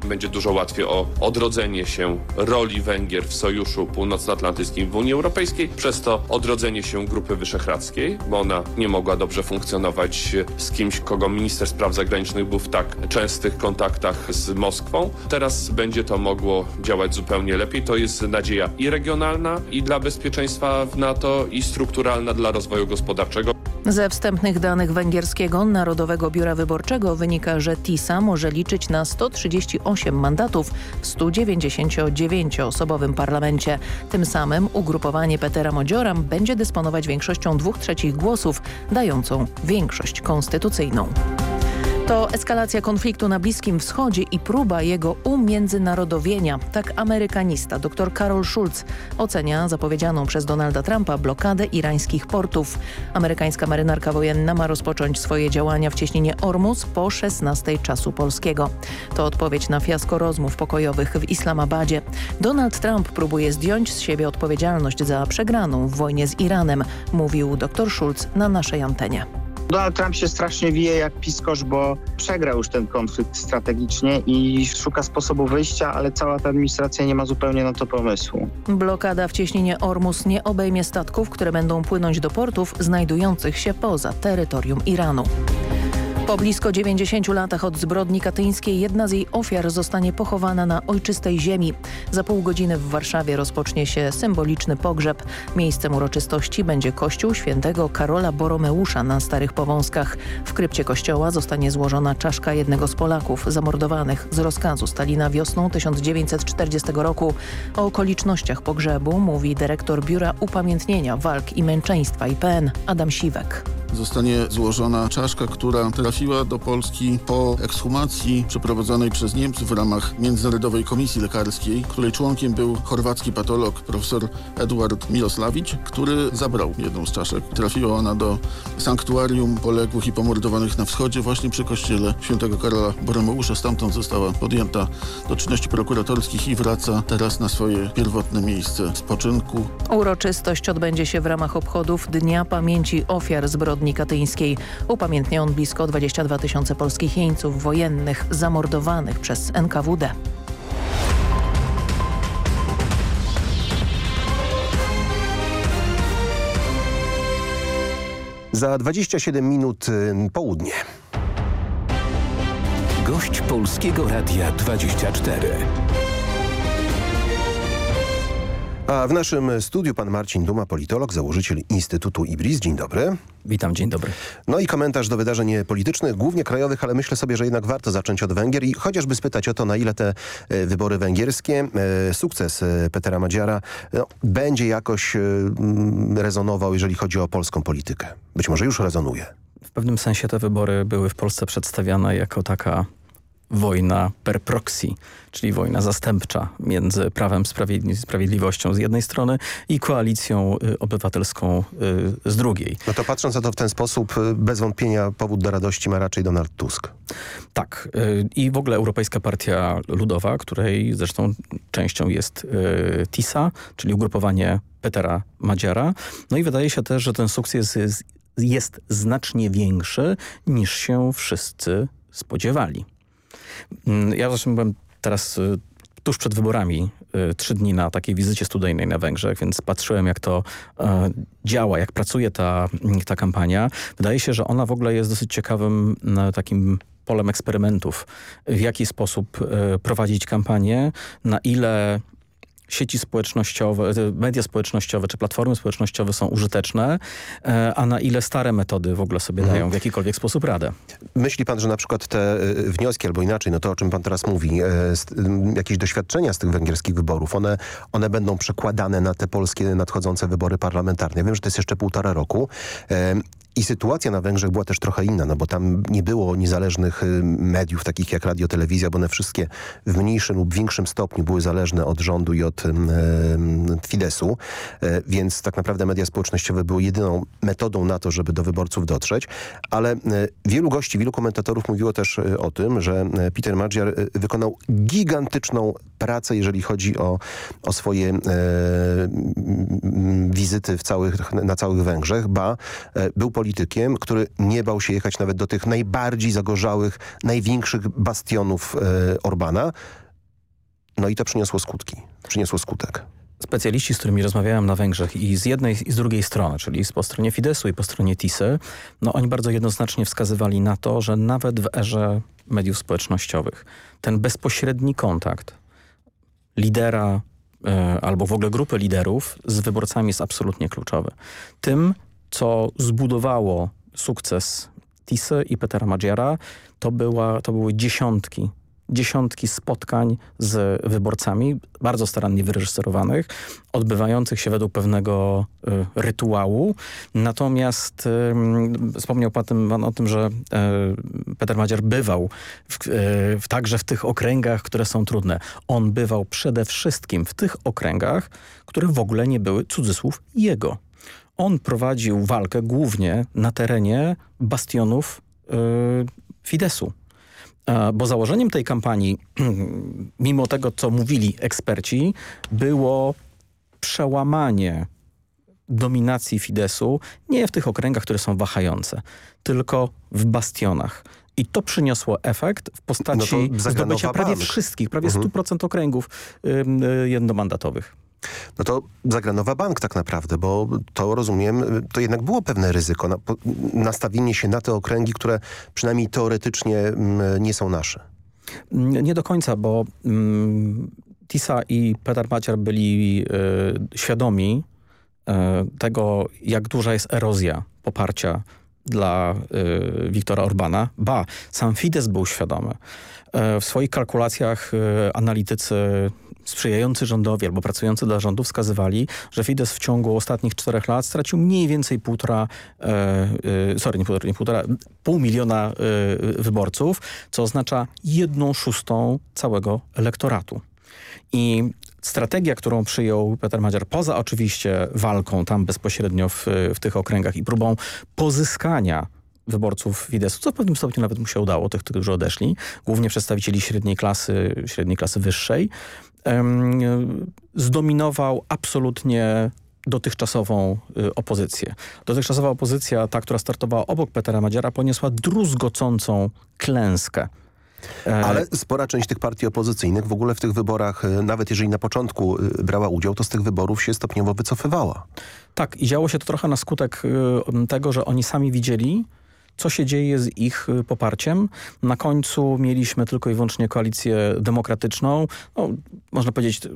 będzie dużo łatwiej o odrodzenie się roli Węgier w Sojuszu Północnoatlantyckim w Unii Europejskiej, przez to odrodzenie się Grupy Wyszehradzkiej, bo ona nie mogła dobrze funkcjonować z kimś, kogo minister spraw zagranicznych był w tak częstych kontaktach z Moskwą. Teraz będzie to mogło działać zupełnie lepiej. To jest nadzieja i regionalna, i dla bezpieczeństwa w NATO, i strukturalna dla rozwoju gospodarczego. Ze wstępnych danych węgierskiego Narodowego Biura Wyborczego wynika, że TISA może liczyć na 138 mandatów w 199-osobowym parlamencie. Tym samym ugrupowanie Petera Modziora będzie dysponować większością dwóch trzecich głosów, dającą większość konstytucyjną. To eskalacja konfliktu na Bliskim Wschodzie i próba jego umiędzynarodowienia. Tak amerykanista dr Karol Schulz ocenia zapowiedzianą przez Donalda Trumpa blokadę irańskich portów. Amerykańska marynarka wojenna ma rozpocząć swoje działania w cieśninie Ormus po 16 czasu polskiego. To odpowiedź na fiasko rozmów pokojowych w Islamabadzie. Donald Trump próbuje zdjąć z siebie odpowiedzialność za przegraną w wojnie z Iranem, mówił dr Schulz na naszej antenie. Donald Trump się strasznie wije jak piskosz, bo przegrał już ten konflikt strategicznie i szuka sposobu wyjścia, ale cała ta administracja nie ma zupełnie na to pomysłu. Blokada w cieśninie Ormus nie obejmie statków, które będą płynąć do portów znajdujących się poza terytorium Iranu. Po blisko 90 latach od zbrodni katyńskiej jedna z jej ofiar zostanie pochowana na ojczystej ziemi. Za pół godziny w Warszawie rozpocznie się symboliczny pogrzeb. Miejscem uroczystości będzie kościół świętego Karola Boromeusza na Starych Powązkach. W krypcie kościoła zostanie złożona czaszka jednego z Polaków zamordowanych z rozkazu Stalina wiosną 1940 roku. O okolicznościach pogrzebu mówi dyrektor Biura Upamiętnienia Walk i Męczeństwa IPN Adam Siwek zostanie złożona czaszka, która trafiła do Polski po ekshumacji przeprowadzonej przez Niemców w ramach Międzynarodowej Komisji Lekarskiej, której członkiem był chorwacki patolog profesor Eduard Miloslawicz, który zabrał jedną z czaszek. Trafiła ona do sanktuarium poległych i pomordowanych na wschodzie właśnie przy kościele świętego Karola Boromeusza. Stamtąd została podjęta do czynności prokuratorskich i wraca teraz na swoje pierwotne miejsce spoczynku. Uroczystość odbędzie się w ramach obchodów Dnia Pamięci Ofiar Zbrodni katyńskiej. Upamiętnia on blisko 22 tysiące polskich jeńców wojennych zamordowanych przez NKWD. Za 27 minut y, południe. Gość Polskiego Radia 24. A w naszym studiu pan Marcin Duma, politolog, założyciel Instytutu IBRIS. Dzień dobry. Witam, dzień dobry. No i komentarz do wydarzeń politycznych, głównie krajowych, ale myślę sobie, że jednak warto zacząć od Węgier i chociażby spytać o to, na ile te e, wybory węgierskie, e, sukces e, Petera Madziara no, będzie jakoś rezonował, jeżeli chodzi o polską politykę. Być może już rezonuje. W pewnym sensie te wybory były w Polsce przedstawiane jako taka wojna per proxy, czyli wojna zastępcza między Prawem i Sprawiedliwością z jednej strony i Koalicją y, Obywatelską y, z drugiej. No to patrząc na to w ten sposób, y, bez wątpienia powód do radości ma raczej Donald Tusk. Tak. I w ogóle Europejska Partia Ludowa, której zresztą częścią jest TISA, czyli ugrupowanie Petera Madziara. No i wydaje się też, że ten sukces jest, jest znacznie większy niż się wszyscy spodziewali. Mm, ja zresztą byłem teraz y, tuż przed wyborami trzy dni na takiej wizycie studyjnej na Węgrzech, więc patrzyłem jak to e, działa, jak pracuje ta, ta kampania. Wydaje się, że ona w ogóle jest dosyć ciekawym e, takim polem eksperymentów. W jaki sposób e, prowadzić kampanię, na ile sieci społecznościowe, media społecznościowe czy platformy społecznościowe są użyteczne, e, a na ile stare metody w ogóle sobie mhm. dają w jakikolwiek sposób radę. Myśli pan, że na przykład te e, wnioski, albo inaczej, no to o czym pan teraz mówi, e, jakieś doświadczenia z tych węgierskich wyborów, one, one będą przekładane na te polskie nadchodzące wybory parlamentarne. Wiem, że to jest jeszcze półtora roku i sytuacja na Węgrzech była też trochę inna, no bo tam nie było niezależnych y, mediów, takich jak radio, telewizja, bo one wszystkie w mniejszym lub większym stopniu były zależne od rządu i od Fidesu, e, więc tak naprawdę media społecznościowe były jedyną metodą na to, żeby do wyborców dotrzeć, ale e, wielu gości, wielu komentatorów mówiło też e, o tym, że Peter Magyar wykonał gigantyczną pracę, jeżeli chodzi o, o swoje e, wizyty w całych, na całych Węgrzech, ba był politykiem, który nie bał się jechać nawet do tych najbardziej zagorzałych, największych bastionów e, Orbana. No i to przyniosło skutki, przyniosło skutek specjaliści, z którymi rozmawiałem na Węgrzech i z jednej i z drugiej strony, czyli po stronie Fidesu i po stronie Tisy, no oni bardzo jednoznacznie wskazywali na to, że nawet w erze mediów społecznościowych ten bezpośredni kontakt lidera e, albo w ogóle grupy liderów z wyborcami jest absolutnie kluczowy. Tym co zbudowało sukces Tisy i Petera Maggiara, to, była, to były dziesiątki dziesiątki spotkań z wyborcami, bardzo starannie wyreżyserowanych, odbywających się według pewnego y, rytuału. Natomiast y, wspomniał pan, pan, o tym, że y, Peter Madziar bywał w, w, także w tych okręgach, które są trudne. On bywał przede wszystkim w tych okręgach, które w ogóle nie były, cudzysłów, jego on prowadził walkę głównie na terenie bastionów yy, Fidesu. Bo założeniem tej kampanii, [clears throat] mimo tego, co mówili eksperci, było przełamanie dominacji Fidesu nie w tych okręgach, które są wahające, tylko w bastionach. I to przyniosło efekt w postaci no zdobycia prawie wszystkich, prawie mhm. 100% okręgów y, jednomandatowych. No to zagra Nowa Bank tak naprawdę, bo to rozumiem, to jednak było pewne ryzyko, na, nastawienie się na te okręgi, które przynajmniej teoretycznie mm, nie są nasze. Nie do końca, bo mm, Tisa i Peter Maciar byli y, świadomi y, tego, jak duża jest erozja poparcia dla y, Wiktora Orbana. Ba, sam Fidesz był świadomy. Y, w swoich kalkulacjach analitycy sprzyjający rządowi albo pracujący dla rządu wskazywali, że Fidesz w ciągu ostatnich czterech lat stracił mniej więcej półtora, e, e, sorry, nie półtora, nie półtora, pół miliona e, wyborców, co oznacza jedną szóstą całego elektoratu. I strategia, którą przyjął Peter Madziar, poza oczywiście walką tam bezpośrednio w, w tych okręgach i próbą pozyskania wyborców Fideszu, co w pewnym stopniu nawet mu się udało, tych, którzy odeszli, głównie przedstawicieli średniej klasy, średniej klasy wyższej, zdominował absolutnie dotychczasową y, opozycję. Dotychczasowa opozycja, ta, która startowała obok Petera Madziara, poniosła druzgocącą klęskę. E, Ale spora część tych partii opozycyjnych w ogóle w tych wyborach, y, nawet jeżeli na początku y, brała udział, to z tych wyborów się stopniowo wycofywała. Tak i działo się to trochę na skutek tego, że oni sami widzieli, co się dzieje z ich y, poparciem. Na końcu mieliśmy tylko i wyłącznie koalicję demokratyczną, no, można powiedzieć y,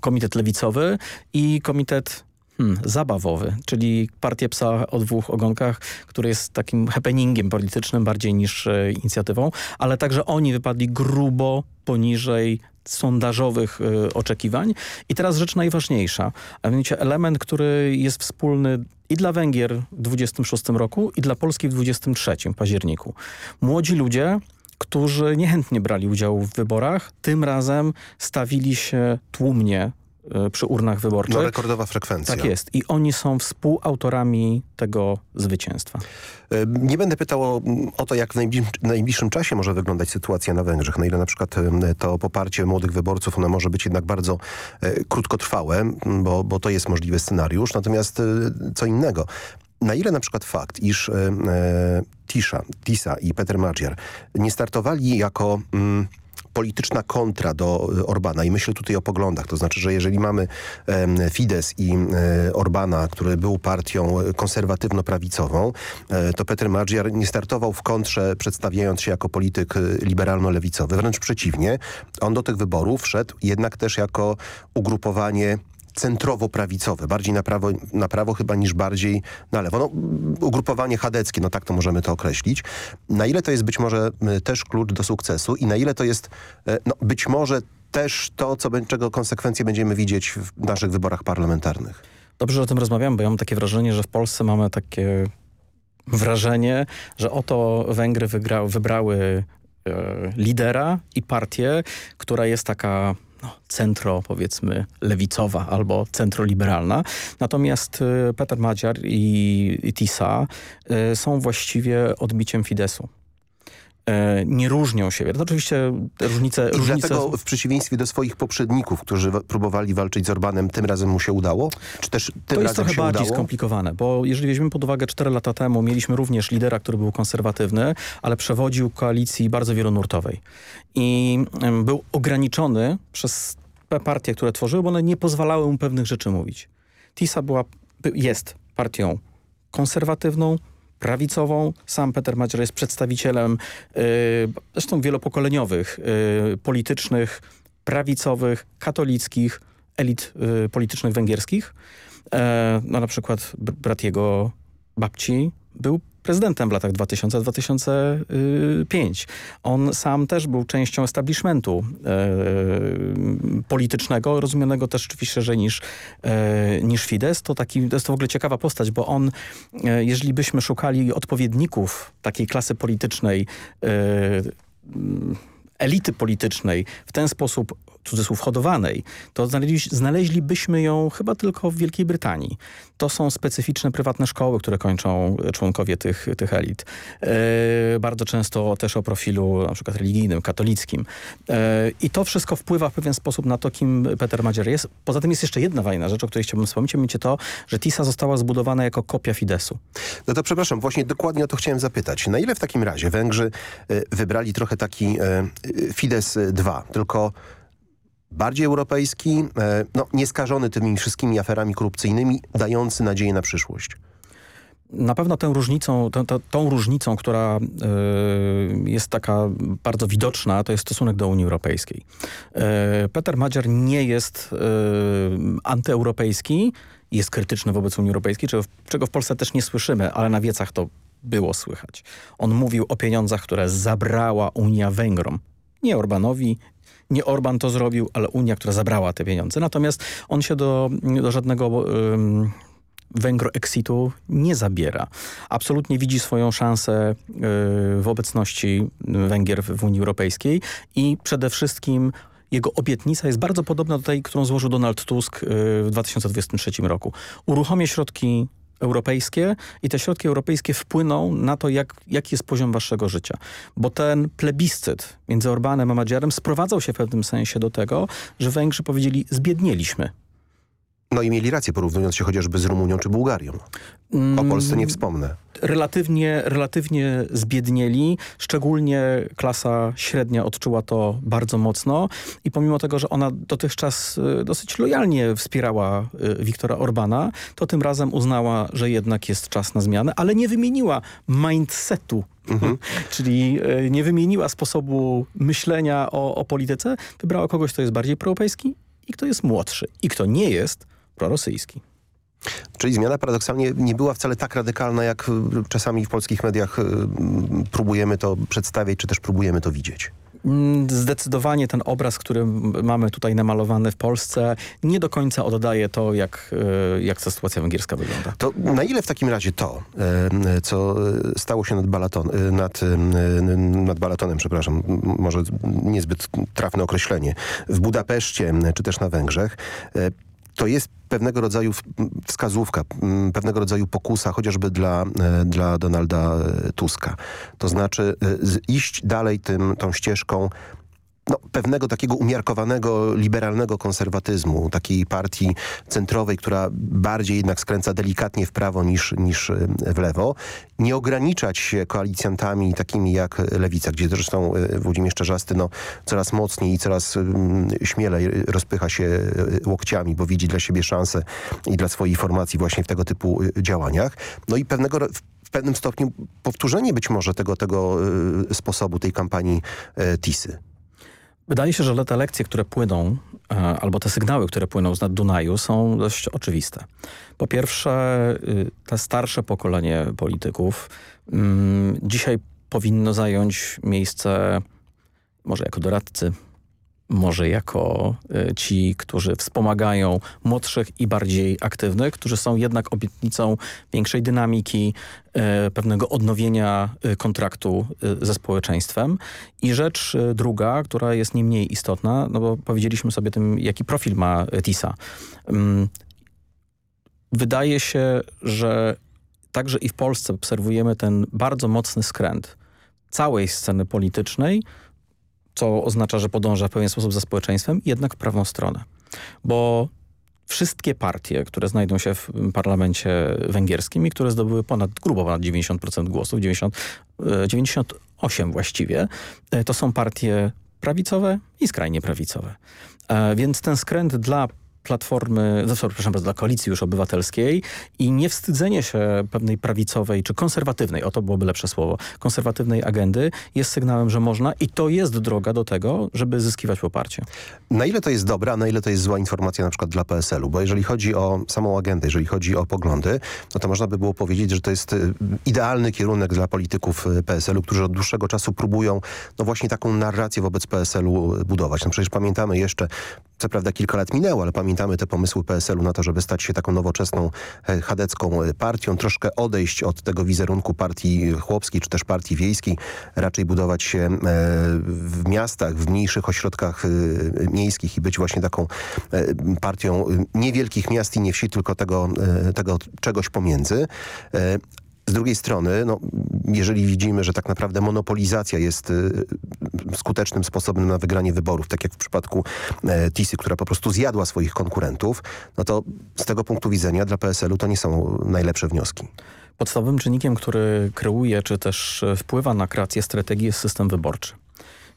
komitet lewicowy i komitet Hmm, zabawowy, czyli partię psa o dwóch ogonkach, który jest takim happeningiem politycznym bardziej niż e, inicjatywą, ale także oni wypadli grubo poniżej sondażowych y, oczekiwań. I teraz rzecz najważniejsza, a mianowicie element, który jest wspólny i dla Węgier w 26 roku i dla Polski w 23 październiku. Młodzi ludzie którzy niechętnie brali udział w wyborach, tym razem stawili się tłumnie przy urnach wyborczych. No rekordowa frekwencja. Tak jest. I oni są współautorami tego zwycięstwa. E, nie będę pytał o, o to, jak w najbliższym, najbliższym czasie może wyglądać sytuacja na Węgrzech. Na ile na przykład e, to poparcie młodych wyborców, ono może być jednak bardzo e, krótkotrwałe, bo, bo to jest możliwy scenariusz. Natomiast e, co innego. Na ile na przykład fakt, iż e, Tisza, Tisa i Peter Magyar nie startowali jako... Mm, polityczna kontra do Orbana i myślę tutaj o poglądach. To znaczy, że jeżeli mamy Fidesz i Orbana, który był partią konserwatywno-prawicową, to Peter Magyar nie startował w kontrze przedstawiając się jako polityk liberalno-lewicowy. Wręcz przeciwnie. On do tych wyborów szedł jednak też jako ugrupowanie centrowo-prawicowe, bardziej na prawo, na prawo chyba niż bardziej na lewo. No, ugrupowanie chadeckie, no tak to możemy to określić. Na ile to jest być może też klucz do sukcesu i na ile to jest e, no, być może też to, co, czego konsekwencje będziemy widzieć w naszych wyborach parlamentarnych. Dobrze, że o tym rozmawiamy, bo ja mam takie wrażenie, że w Polsce mamy takie wrażenie, że oto Węgry wygra, wybrały e, lidera i partię, która jest taka no, centro, powiedzmy, lewicowa albo centroliberalna. Natomiast y, Peter Madziar i, i Tisa y, są właściwie odbiciem Fidesu. E, nie różnią się. To oczywiście różnice... I różnice... dlatego w przeciwieństwie do swoich poprzedników, którzy próbowali walczyć z Orbanem, tym razem mu się udało? Czy też tym to jest trochę bardziej udało? skomplikowane, bo jeżeli weźmiemy pod uwagę 4 lata temu, mieliśmy również lidera, który był konserwatywny, ale przewodził koalicji bardzo wielonurtowej. I był ograniczony przez partie, które tworzyły, bo one nie pozwalały mu pewnych rzeczy mówić. TISA była, jest partią konserwatywną, prawicową. Sam Peter Madziar jest przedstawicielem y, zresztą wielopokoleniowych, y, politycznych, prawicowych, katolickich, elit y, politycznych węgierskich. E, no na przykład brat jego babci był prezydentem w latach 2000-2005. On sam też był częścią establishmentu e, politycznego, rozumianego też oczywiście szerzej niż, e, niż Fidesz. To, taki, to jest to w ogóle ciekawa postać, bo on, e, jeżeli byśmy szukali odpowiedników takiej klasy politycznej, e, elity politycznej w ten sposób cudzysłów hodowanej, to znaleźli, znaleźlibyśmy ją chyba tylko w Wielkiej Brytanii. To są specyficzne prywatne szkoły, które kończą członkowie tych, tych elit. E, bardzo często też o profilu na przykład religijnym, katolickim. E, I to wszystko wpływa w pewien sposób na to, kim Peter Madzier jest. Poza tym jest jeszcze jedna fajna rzecz, o której chciałbym wspomnieć, mianowicie to, że TISA została zbudowana jako kopia Fidesu. No to przepraszam, właśnie dokładnie o to chciałem zapytać. Na ile w takim razie Węgrzy e, wybrali trochę taki e, Fidesz 2, tylko bardziej europejski, e, no, nieskażony tymi wszystkimi aferami korupcyjnymi, dający nadzieję na przyszłość. Na pewno tą różnicą, tą, tą różnicą, która y, jest taka bardzo widoczna, to jest stosunek do Unii Europejskiej. Y, Peter Madziar nie jest y, antyeuropejski, jest krytyczny wobec Unii Europejskiej, czego, czego w Polsce też nie słyszymy, ale na wiecach to było słychać. On mówił o pieniądzach, które zabrała Unia Węgrom. Nie Orbanowi, nie Orban to zrobił, ale Unia, która zabrała te pieniądze. Natomiast on się do, do żadnego um, Węgro-exitu nie zabiera. Absolutnie widzi swoją szansę y, w obecności Węgier w, Unii Europejskiej i przede wszystkim jego obietnica jest bardzo podobna do tej, którą złożył Donald Tusk y, w 2023 roku. Uruchomię środki europejskie i te środki europejskie wpłyną na to, jak, jaki jest poziom waszego życia. Bo ten plebiscyt między Orbanem a Madziarem sprowadzał się w pewnym sensie do tego, że Węgrzy powiedzieli zbiednieliśmy. No i mieli rację, porównując się chociażby z Rumunią czy Bułgarią. O mm. Polsce nie wspomnę. Relatywnie, relatywnie zbiednieli, szczególnie klasa średnia odczuła to bardzo mocno i pomimo tego, że ona dotychczas y, dosyć lojalnie wspierała y, Wiktora Orbana, to tym razem uznała, że jednak jest czas na zmianę, ale nie wymieniła mindsetu Mhm. [laughs] Czyli y, nie wymieniła sposobu myślenia o, o polityce, wybrała kogoś, kto jest bardziej proeuropejski i kto jest młodszy. I kto nie jest, prorosyjski. Czyli zmiana paradoksalnie nie była wcale tak radykalna, jak czasami w polskich mediach próbujemy to przedstawiać, czy też próbujemy to widzieć. Mm, zdecydowanie ten obraz, który mamy tutaj namalowany w Polsce, nie do końca oddaje to, jak, e, jak ta sytuacja węgierska wygląda. To na ile w takim razie to, co stało się nad, Balaton, nad, nad Balatonem, przepraszam, może niezbyt trafne określenie, w Budapeszcie, czy też na Węgrzech, to jest pewnego rodzaju wskazówka, pewnego rodzaju pokusa, chociażby dla, e, dla Donalda e, Tuska. To znaczy e, iść dalej tym, tą ścieżką no, pewnego takiego umiarkowanego, liberalnego konserwatyzmu, takiej partii centrowej, która bardziej jednak skręca delikatnie w prawo niż, niż w lewo. Nie ograniczać się koalicjantami takimi jak Lewica, gdzie zresztą Włodzimierz Czarzasty no, coraz mocniej i coraz um, śmielej rozpycha się łokciami, bo widzi dla siebie szansę i dla swojej formacji właśnie w tego typu działaniach. No i pewnego w pewnym stopniu powtórzenie być może tego, tego sposobu tej kampanii TISY. Wydaje się, że te lekcje, które płyną, e, albo te sygnały, które płyną z nad Dunaju są dość oczywiste. Po pierwsze, y, te starsze pokolenie polityków mm, dzisiaj powinno zająć miejsce może jako doradcy, może jako e, ci, którzy wspomagają młodszych i bardziej aktywnych, którzy są jednak obietnicą większej dynamiki, e, pewnego odnowienia e, kontraktu ze społeczeństwem. I rzecz druga, która jest nie mniej istotna, no bo powiedzieliśmy sobie tym, jaki profil ma TISA. Mm, wydaje się, że także i w Polsce obserwujemy ten bardzo mocny skręt całej sceny politycznej, co oznacza, że podąża w pewien sposób za społeczeństwem, jednak w prawą stronę. Bo wszystkie partie, które znajdą się w parlamencie węgierskim i które zdobyły ponad, grubo ponad 90% głosów, 90, 98 e, właściwie, e, to są partie prawicowe i skrajnie prawicowe. E, więc ten skręt dla Platformy, no, przepraszam dla Koalicji już Obywatelskiej i nie wstydzenie się pewnej prawicowej czy konserwatywnej, o to byłoby lepsze słowo, konserwatywnej agendy jest sygnałem, że można i to jest droga do tego, żeby zyskiwać poparcie. Na ile to jest dobra, a na ile to jest zła informacja na przykład dla PSL-u? Bo jeżeli chodzi o samą agendę, jeżeli chodzi o poglądy, no to można by było powiedzieć, że to jest y, idealny kierunek dla polityków y, PSL-u, którzy od dłuższego czasu próbują no właśnie taką narrację wobec PSL-u budować. No przecież pamiętamy jeszcze, co prawda kilka lat minęło, ale pamiętamy te pomysły PSL-u na to, żeby stać się taką nowoczesną e, chadecką e, partią, troszkę odejść od tego wizerunku partii chłopskiej czy też partii wiejskiej, raczej budować się e, w miastach, w mniejszych ośrodkach miejskich i być właśnie taką partią niewielkich miast i nie wsi, tylko tego, tego czegoś pomiędzy. Z drugiej strony, no, jeżeli widzimy, że tak naprawdę monopolizacja jest y, skutecznym sposobem na wygranie wyborów, tak jak w przypadku e, Tisy, która po prostu zjadła swoich konkurentów, no to z tego punktu widzenia dla PSL-u to nie są najlepsze wnioski. Podstawowym czynnikiem, który kreuje czy też wpływa na kreację strategii jest system wyborczy.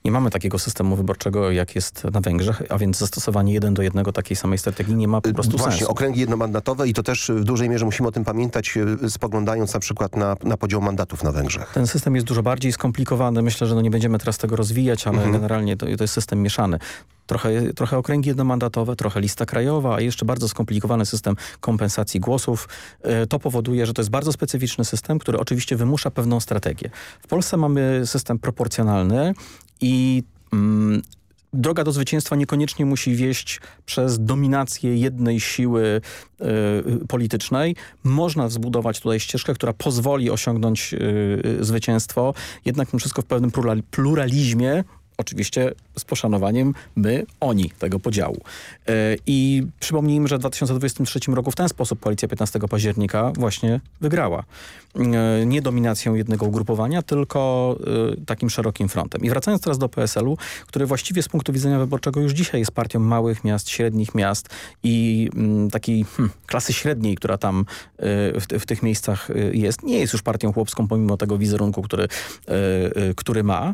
Nie mamy takiego systemu wyborczego, jak jest na Węgrzech, a więc zastosowanie jeden do jednego takiej samej strategii nie ma po prostu Właśnie, sensu. okręgi jednomandatowe i to też w dużej mierze musimy o tym pamiętać, e, spoglądając na przykład na, na podział mandatów na Węgrzech. Ten system jest dużo bardziej skomplikowany. Myślę, że no nie będziemy teraz tego rozwijać, ale mhm. generalnie to, to jest system mieszany. Trochę, trochę okręgi jednomandatowe, trochę lista krajowa, a jeszcze bardzo skomplikowany system kompensacji głosów. E, to powoduje, że to jest bardzo specyficzny system, który oczywiście wymusza pewną strategię. W Polsce mamy system proporcjonalny i mm, droga do zwycięstwa niekoniecznie musi wieść przez dominację jednej siły y, politycznej. Można zbudować tutaj ścieżkę, która pozwoli osiągnąć y, zwycięstwo, jednak mimo wszystko w pewnym pluralizmie oczywiście z poszanowaniem my, oni tego podziału. E, I przypomnijmy, że w 2023 roku w ten sposób koalicja 15 października właśnie wygrała. E, nie dominacją jednego ugrupowania, tylko e, takim szerokim frontem. I wracając teraz do PSL-u, który właściwie z punktu widzenia wyborczego już dzisiaj jest partią małych miast, średnich miast i mm, takiej hmm, klasy średniej, która tam w, w, tych miejscach jest, nie jest już partią chłopską pomimo tego wizerunku, który, który ma.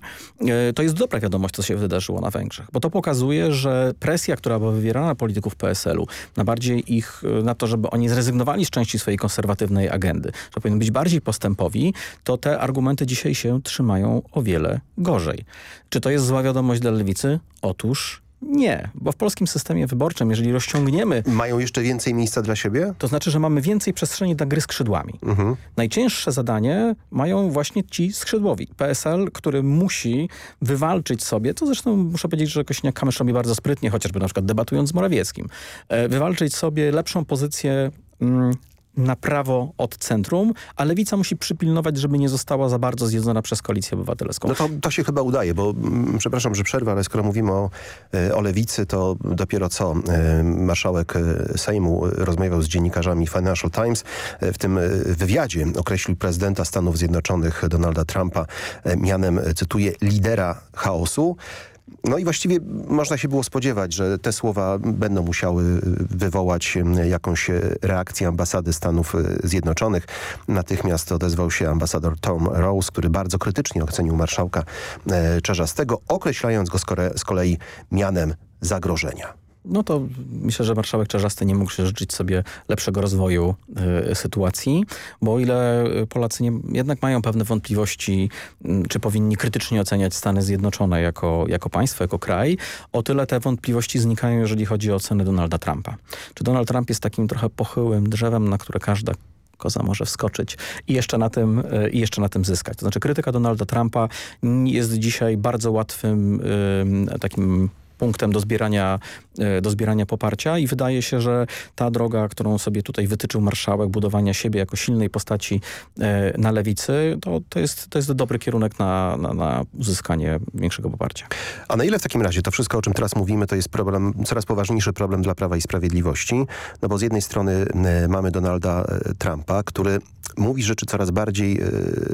To jest dobra wiadomość wiadomość, co się wydarzyło na Węgrzech. Bo to pokazuje, że presja, która była wywierana na polityków PSL-u, na bardziej ich, na to, żeby oni zrezygnowali z części swojej konserwatywnej agendy, że powinni być bardziej postępowi, to te argumenty dzisiaj się trzymają o wiele gorzej. Czy to jest zła wiadomość dla lewicy? Otóż nie, bo w polskim systemie wyborczym, jeżeli rozciągniemy... Mają jeszcze więcej miejsca dla siebie? To znaczy, że mamy więcej przestrzeni dla gry skrzydłami. Mhm. Najcięższe zadanie mają właśnie ci skrzydłowi. PSL, który musi wywalczyć sobie, to zresztą muszę powiedzieć, że Kośniak-Kamysz robi bardzo sprytnie, chociażby na przykład debatując z Morawieckim, e, wywalczyć sobie lepszą pozycję mm, na prawo od centrum, a lewica musi przypilnować, żeby nie została za bardzo zjedzona przez koalicję obywatelską. No to, to się chyba udaje, bo mm, przepraszam, że przerwę, ale skoro mówimy o, e, o lewicy, to dopiero co e, marszałek e, Sejmu rozmawiał z dziennikarzami Financial Times. W tym wywiadzie określił prezydenta Stanów Zjednoczonych Donalda Trumpa mianem, cytuję, lidera chaosu. No i właściwie można się było spodziewać, że te słowa będą musiały wywołać jakąś reakcję ambasady Stanów Zjednoczonych. Natychmiast odezwał się ambasador Tom Rose, który bardzo krytycznie ocenił marszałka e, Czarzastego, określając go z kolei mianem zagrożenia no to myślę, że marszałek Czarzasty nie mógł się życzyć sobie lepszego rozwoju y, sytuacji, bo o ile Polacy nie, jednak mają pewne wątpliwości, y, czy powinni krytycznie oceniać Stany Zjednoczone jako, jako państwo, jako kraj, o tyle te wątpliwości znikają, jeżeli chodzi o ocenę Donalda Trumpa. Czy Donald Trump jest takim trochę pochyłym drzewem, na które każda koza może wskoczyć i jeszcze na tym, y, i jeszcze na tym zyskać. To znaczy krytyka Donalda Trumpa jest dzisiaj bardzo łatwym y, takim punktem do zbierania, e, do zbierania poparcia i wydaje się, że ta droga, którą sobie tutaj wytyczył marszałek, budowania siebie jako silnej postaci e, na lewicy, to, to, jest, to jest dobry kierunek na, na, na uzyskanie większego poparcia. A na ile w takim razie to wszystko, o czym teraz mówimy, to jest problem, coraz poważniejszy problem dla Prawa i Sprawiedliwości? No bo z jednej strony mamy Donalda e, Trumpa, który mówi rzeczy coraz bardziej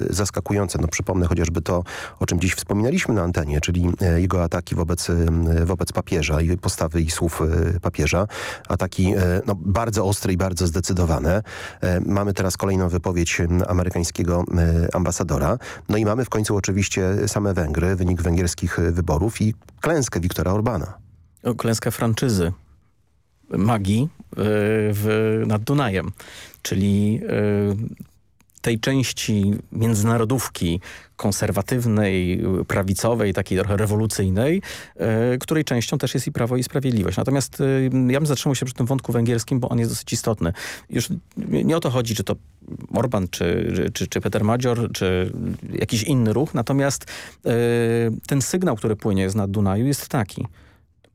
zaskakujące. No przypomnę chociażby to, o czym dziś wspominaliśmy na antenie, czyli jego ataki wobec, wobec papieża i postawy i słów e, papieża. Ataki e, no, bardzo ostre i bardzo zdecydowane. E, mamy teraz kolejną wypowiedź amerykańskiego ambasadora. No i mamy w końcu oczywiście same Węgry, wynik węgierskich wyborów i klęskę Wiktora Orbana. Klęskę franczyzy magii w, nad Dunajem, czyli tej części międzynarodówki konserwatywnej, prawicowej, takiej trochę rewolucyjnej, e, której częścią też jest i Prawo i Sprawiedliwość. Natomiast e, ja bym zatrzymał się przy tym wątku węgierskim, bo on jest dosyć istotny. Już nie o to chodzi, czy to Orban, czy, czy, czy Peter Madzior, czy jakiś inny ruch, natomiast e, ten sygnał, który płynie z nad Dunaju jest taki –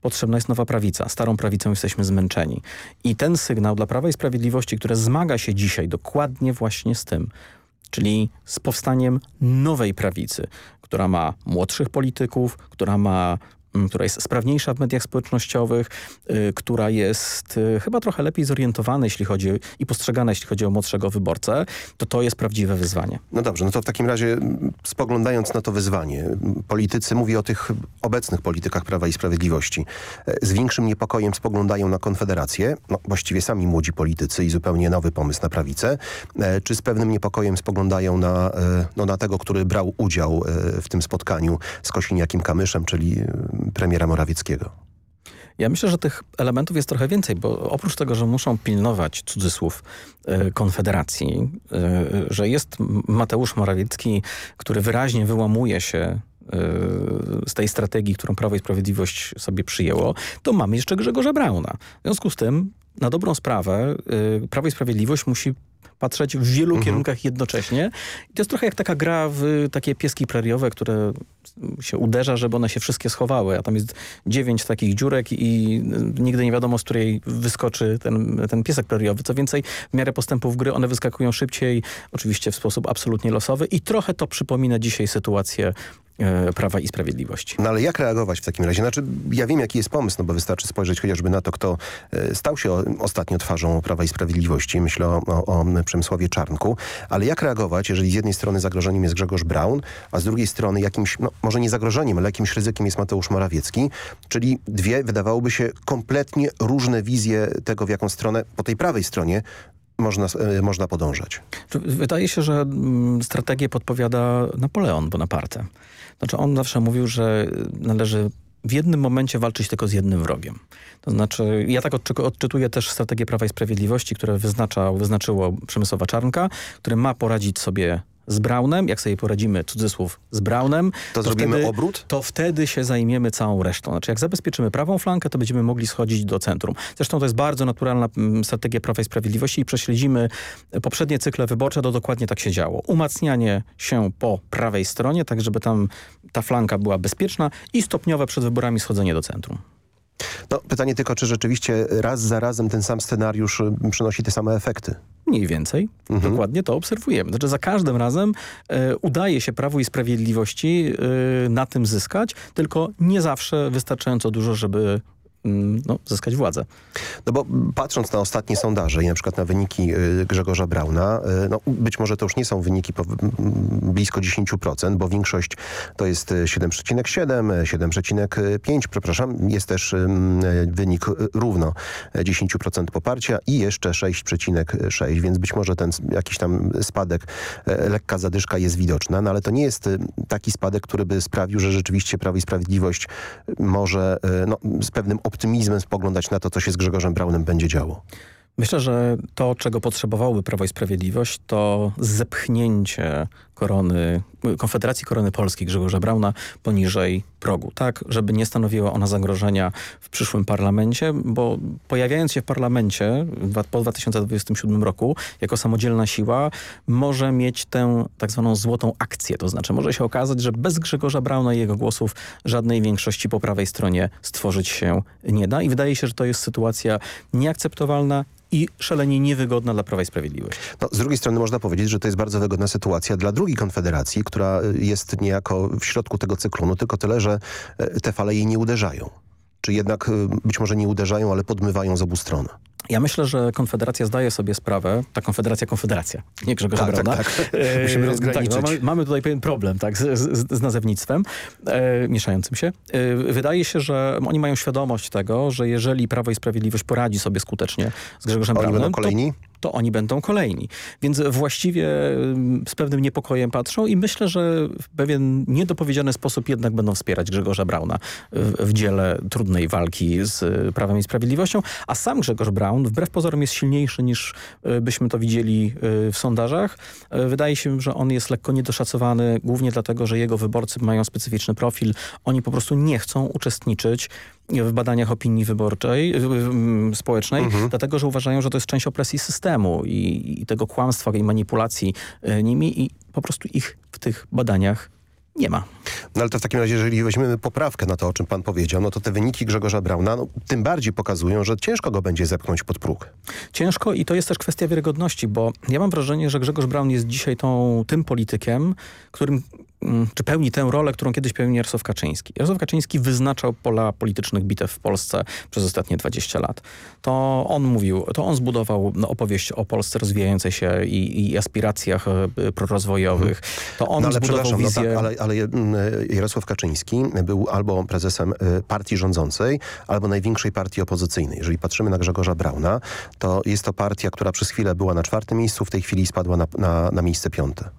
potrzebna jest nowa prawica. Starą prawicą jesteśmy zmęczeni. I ten sygnał dla Prawa i Sprawiedliwości, które zmaga się dzisiaj dokładnie właśnie z tym, czyli z powstaniem nowej prawicy, która ma młodszych polityków, która ma która jest sprawniejsza w mediach społecznościowych, y, która jest y, chyba trochę lepiej zorientowana jeśli chodzi i postrzegana jeśli chodzi o młodszego wyborcę, to to jest prawdziwe wyzwanie. No dobrze, no to w takim razie spoglądając na to wyzwanie, politycy, mówię o tych obecnych politykach Prawa i Sprawiedliwości, e, z większym niepokojem spoglądają na Konfederację, no właściwie sami młodzi politycy i zupełnie nowy pomysł na prawicę, e, czy z pewnym niepokojem spoglądają na, e, no, na tego, który brał udział w tym spotkaniu z Kosiniakiem Kamyszem, czyli premiera Morawieckiego? Ja myślę, że tych elementów jest trochę więcej, bo oprócz tego, że muszą pilnować cudzysłów e, Konfederacji, e, że jest Mateusz Morawiecki, który wyraźnie wyłamuje się e, z tej strategii, którą Prawo i Sprawiedliwość sobie przyjęło, to mamy jeszcze Grzegorza Brauna. W związku z tym, na dobrą sprawę, Prawo i Sprawiedliwość musi patrzeć w wielu mhm. kierunkach jednocześnie. I to jest trochę jak taka gra w takie pieski preriowe, które się uderza, żeby one się wszystkie schowały, a tam jest dziewięć takich dziurek i nigdy nie wiadomo, z której wyskoczy ten, ten piesek preriowy. Co więcej, w miarę postępów gry one wyskakują szybciej, oczywiście w sposób absolutnie losowy i trochę to przypomina dzisiaj sytuację Prawa i Sprawiedliwości. No ale jak reagować w takim razie? Znaczy, ja wiem, jaki jest pomysł, no bo wystarczy spojrzeć chociażby na to, kto e, stał się ostatnio twarzą Prawa i Sprawiedliwości. Myślę o, o, o Przemysławie Czarnku. Ale jak reagować, jeżeli z jednej strony zagrożeniem jest Grzegorz Braun, a z drugiej strony jakimś, no może nie zagrożeniem, ale jakimś ryzykiem jest Mateusz Morawiecki, czyli dwie, wydawałoby się, kompletnie różne wizje tego, w jaką stronę, po tej prawej stronie można, e, można podążać. Wydaje się, że mm, strategię podpowiada Napoleon Bonaparte. Znaczy on zawsze mówił, że należy w jednym momencie walczyć tylko z jednym wrogiem. To znaczy, ja tak odczytuję też strategię Prawa i Sprawiedliwości, które wyznaczyło Przemysłowa Czarnka, który ma poradzić sobie z Braunem, jak sobie poradzimy, cudzysłów, z Braunem, to, to zrobimy wtedy, obrót? To wtedy się zajmiemy całą resztą. Znaczy jak zabezpieczymy prawą flankę, to będziemy mogli schodzić do centrum. Zresztą to jest bardzo naturalna mm, strategia Prawa i Sprawiedliwości i prześledzimy poprzednie cykle wyborcze, to dokładnie tak się działo. Umacnianie się po prawej stronie, tak żeby tam ta flanka była bezpieczna i stopniowe przed wyborami schodzenie do centrum. No, pytanie tylko, czy rzeczywiście raz za razem ten sam scenariusz y, przynosi te same efekty? Mniej więcej. Mhm. Dokładnie to obserwujemy. Znaczy za każdym razem e, udaje się Prawu i Sprawiedliwości e, na tym zyskać, tylko nie zawsze wystarczająco dużo, żeby no, zyskać władzę. No bo patrząc na ostatnie sondaże i na przykład na wyniki y, Grzegorza Brauna, y, no być może to już nie są wyniki po, blisko 10%, bo większość to jest 7,7, 7,5, przepraszam, jest też wynik równo 10% poparcia i jeszcze 6,6, więc być może ten jakiś tam spadek, lekka zadyszka jest widoczna, no ale to nie jest taki spadek, który by sprawił, że rzeczywiście Prawo i Sprawiedliwość może no, z pewnym optymizmem spoglądać na to, co się z Grzegorzem Braunem będzie działo. Myślę, że to, czego potrzebowałoby Prawo i Sprawiedliwość, to zepchnięcie korony, Konfederacji Korony Polskiej Grzegorza Brauna poniżej progu, tak, żeby nie stanowiła ona zagrożenia w przyszłym parlamencie, bo pojawiając się w parlamencie po 2027 roku jako samodzielna siła może mieć tę tak zwaną złotą akcję, to znaczy może się okazać, że bez Grzegorza Brauna i jego głosów żadnej większości po prawej stronie stworzyć się nie da. I wydaje się, że to jest sytuacja nieakceptowalna, i szalenie niewygodna dla Prawa i Sprawiedliwości. No, z drugiej strony można powiedzieć, że to jest bardzo wygodna sytuacja dla drugiej konfederacji, która jest niejako w środku tego cyklonu, tylko tyle, że e, te fale jej nie uderzają. Czy jednak e, być może nie uderzają, ale podmywają z obu stron? Ja myślę, że Konfederacja zdaje sobie sprawę, ta Konfederacja, Konfederacja, nie Grzegorz tak, Brauna. Tak, tak. [laughs] Musimy rozgraniczyć. Tak, no, mamy, mamy, tutaj pewien problem tak, z, z, z nazewnictwem e, mieszającym się. E, wydaje się, że oni mają świadomość tego, że jeżeli Prawo i Sprawiedliwość poradzi sobie skutecznie z Grzegorzem Oni Braunem, kolejni? To, to oni będą kolejni. Więc właściwie z pewnym niepokojem patrzą i myślę, że w pewien niedopowiedziany sposób jednak będą wspierać Grzegorza Brauna w, w dziele trudnej walki z Prawem i Sprawiedliwością, a sam Grzegorz Braun wbrew pozorom jest silniejszy niż byśmy to widzieli w sondażach. Wydaje się, że on jest lekko niedoszacowany, głównie dlatego, że jego wyborcy mają specyficzny profil. Oni po prostu nie chcą uczestniczyć w badaniach opinii wyborczej, społecznej, mhm. dlatego, że uważają, że to jest część opresji systemu i, i tego kłamstwa i manipulacji nimi i po prostu ich w tych badaniach nie ma. No ale to w takim razie, jeżeli weźmiemy poprawkę na to, o czym pan powiedział, no to te wyniki Grzegorza Brauna no, tym bardziej pokazują, że ciężko go będzie zepchnąć pod próg. Ciężko i to jest też kwestia wiarygodności, bo ja mam wrażenie, że Grzegorz Braun jest dzisiaj tą, tym politykiem, którym czy pełni tę rolę, którą kiedyś pełnił Jarosław Kaczyński. Jarosław Kaczyński wyznaczał pola politycznych bitew w Polsce przez ostatnie 20 lat. To on mówił, to on zbudował no, opowieść o Polsce rozwijającej się i, i aspiracjach y, prorozwojowych. To on no, ale zbudował wizję... No tak, ale, ale Jarosław Kaczyński był albo prezesem y, partii rządzącej, albo największej partii opozycyjnej. Jeżeli patrzymy na Grzegorza Brauna, to jest to partia, która przez chwilę była na czwartym miejscu, w tej chwili spadła na, na, na miejsce piąte.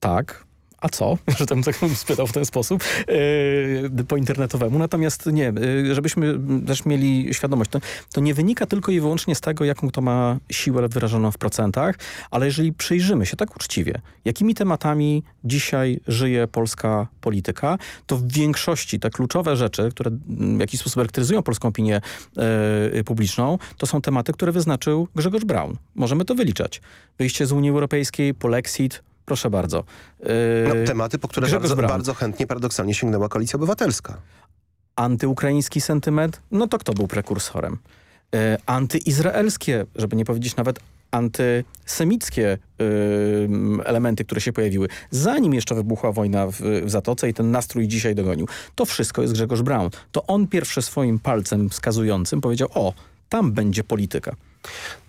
Tak, a co? [laughs] Że tam tak spytał w ten sposób yy, po internetowemu. Natomiast nie, yy, żebyśmy też mieli świadomość, to, to nie wynika tylko i wyłącznie z tego, jaką to ma siłę wyrażoną w procentach, ale jeżeli przyjrzymy się tak uczciwie, jakimi tematami dzisiaj żyje polska polityka, to w większości te kluczowe rzeczy, które w jakiś sposób charakteryzują polską opinię yy, publiczną, to są tematy, które wyznaczył Grzegorz Braun. Możemy to wyliczać. Wyjście z Unii Europejskiej, polexit, Proszę bardzo. No, tematy, po które bardzo, bardzo, chętnie paradoksalnie sięgnęła Koalicja Obywatelska. Antyukraiński sentyment? No to kto był prekursorem? Yy, antyizraelskie, żeby nie powiedzieć nawet antysemickie yy, elementy, które się pojawiły, zanim jeszcze wybuchła wojna w, w, Zatoce i ten nastrój dzisiaj dogonił. To wszystko jest Grzegorz Braun. To on pierwszy swoim palcem wskazującym powiedział, o, tam będzie polityka.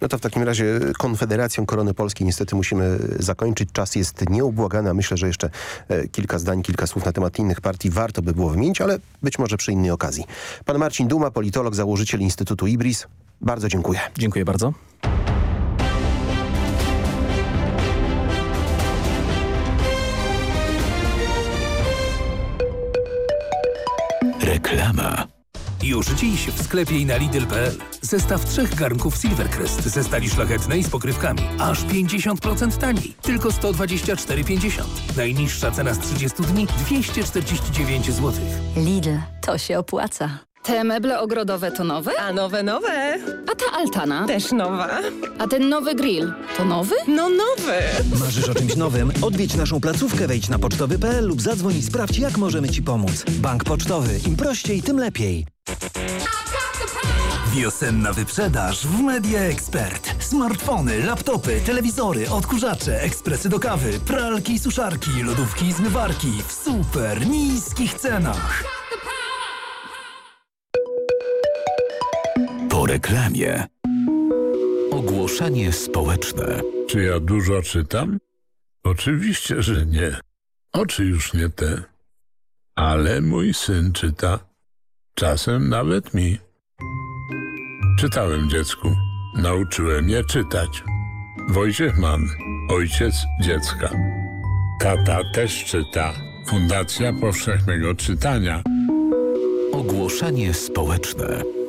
No to w takim razie Konfederacją Korony Polskiej niestety musimy zakończyć. Czas jest nieubłagany, a myślę, że jeszcze e, kilka zdań, kilka słów na temat innych partii warto by było wymienić, ale być może przy innej okazji. Pan Marcin Duma, politolog, założyciel Instytutu IBRIS. Bardzo dziękuję. Dziękuję bardzo. Reklama. Już dziś w sklepie i na Lidl.pl. Zestaw trzech garnków Silvercrest ze stali szlachetnej z pokrywkami. Aż 50% taniej. Tylko 124,50. Najniższa cena z 30 dni 249 zł. Lidl. To się opłaca. Te meble ogrodowe to nowe? A nowe, nowe. A ta altana? Też nowa. A ten nowy grill to nowy? No nowy. Marzysz o czymś nowym? Odwiedź naszą placówkę, wejdź na pocztowy.pl lub zadzwoń i sprawdź jak możemy Ci pomóc. Bank Pocztowy. Im prościej, tym lepiej. Wiosenna wyprzedaż w Media Expert. Smartfony, laptopy, telewizory, odkurzacze, ekspresy do kawy, pralki suszarki, lodówki i zmywarki w super niskich cenach. reklamie. Ogłoszenie społeczne. Czy ja dużo czytam? Oczywiście, że nie. Oczy już nie te. Ale mój syn czyta. Czasem nawet mi. Czytałem dziecku. Nauczyłem je czytać. Wojciech Mann, ojciec dziecka. Tata też czyta. Fundacja Powszechnego Czytania. Ogłoszenie społeczne.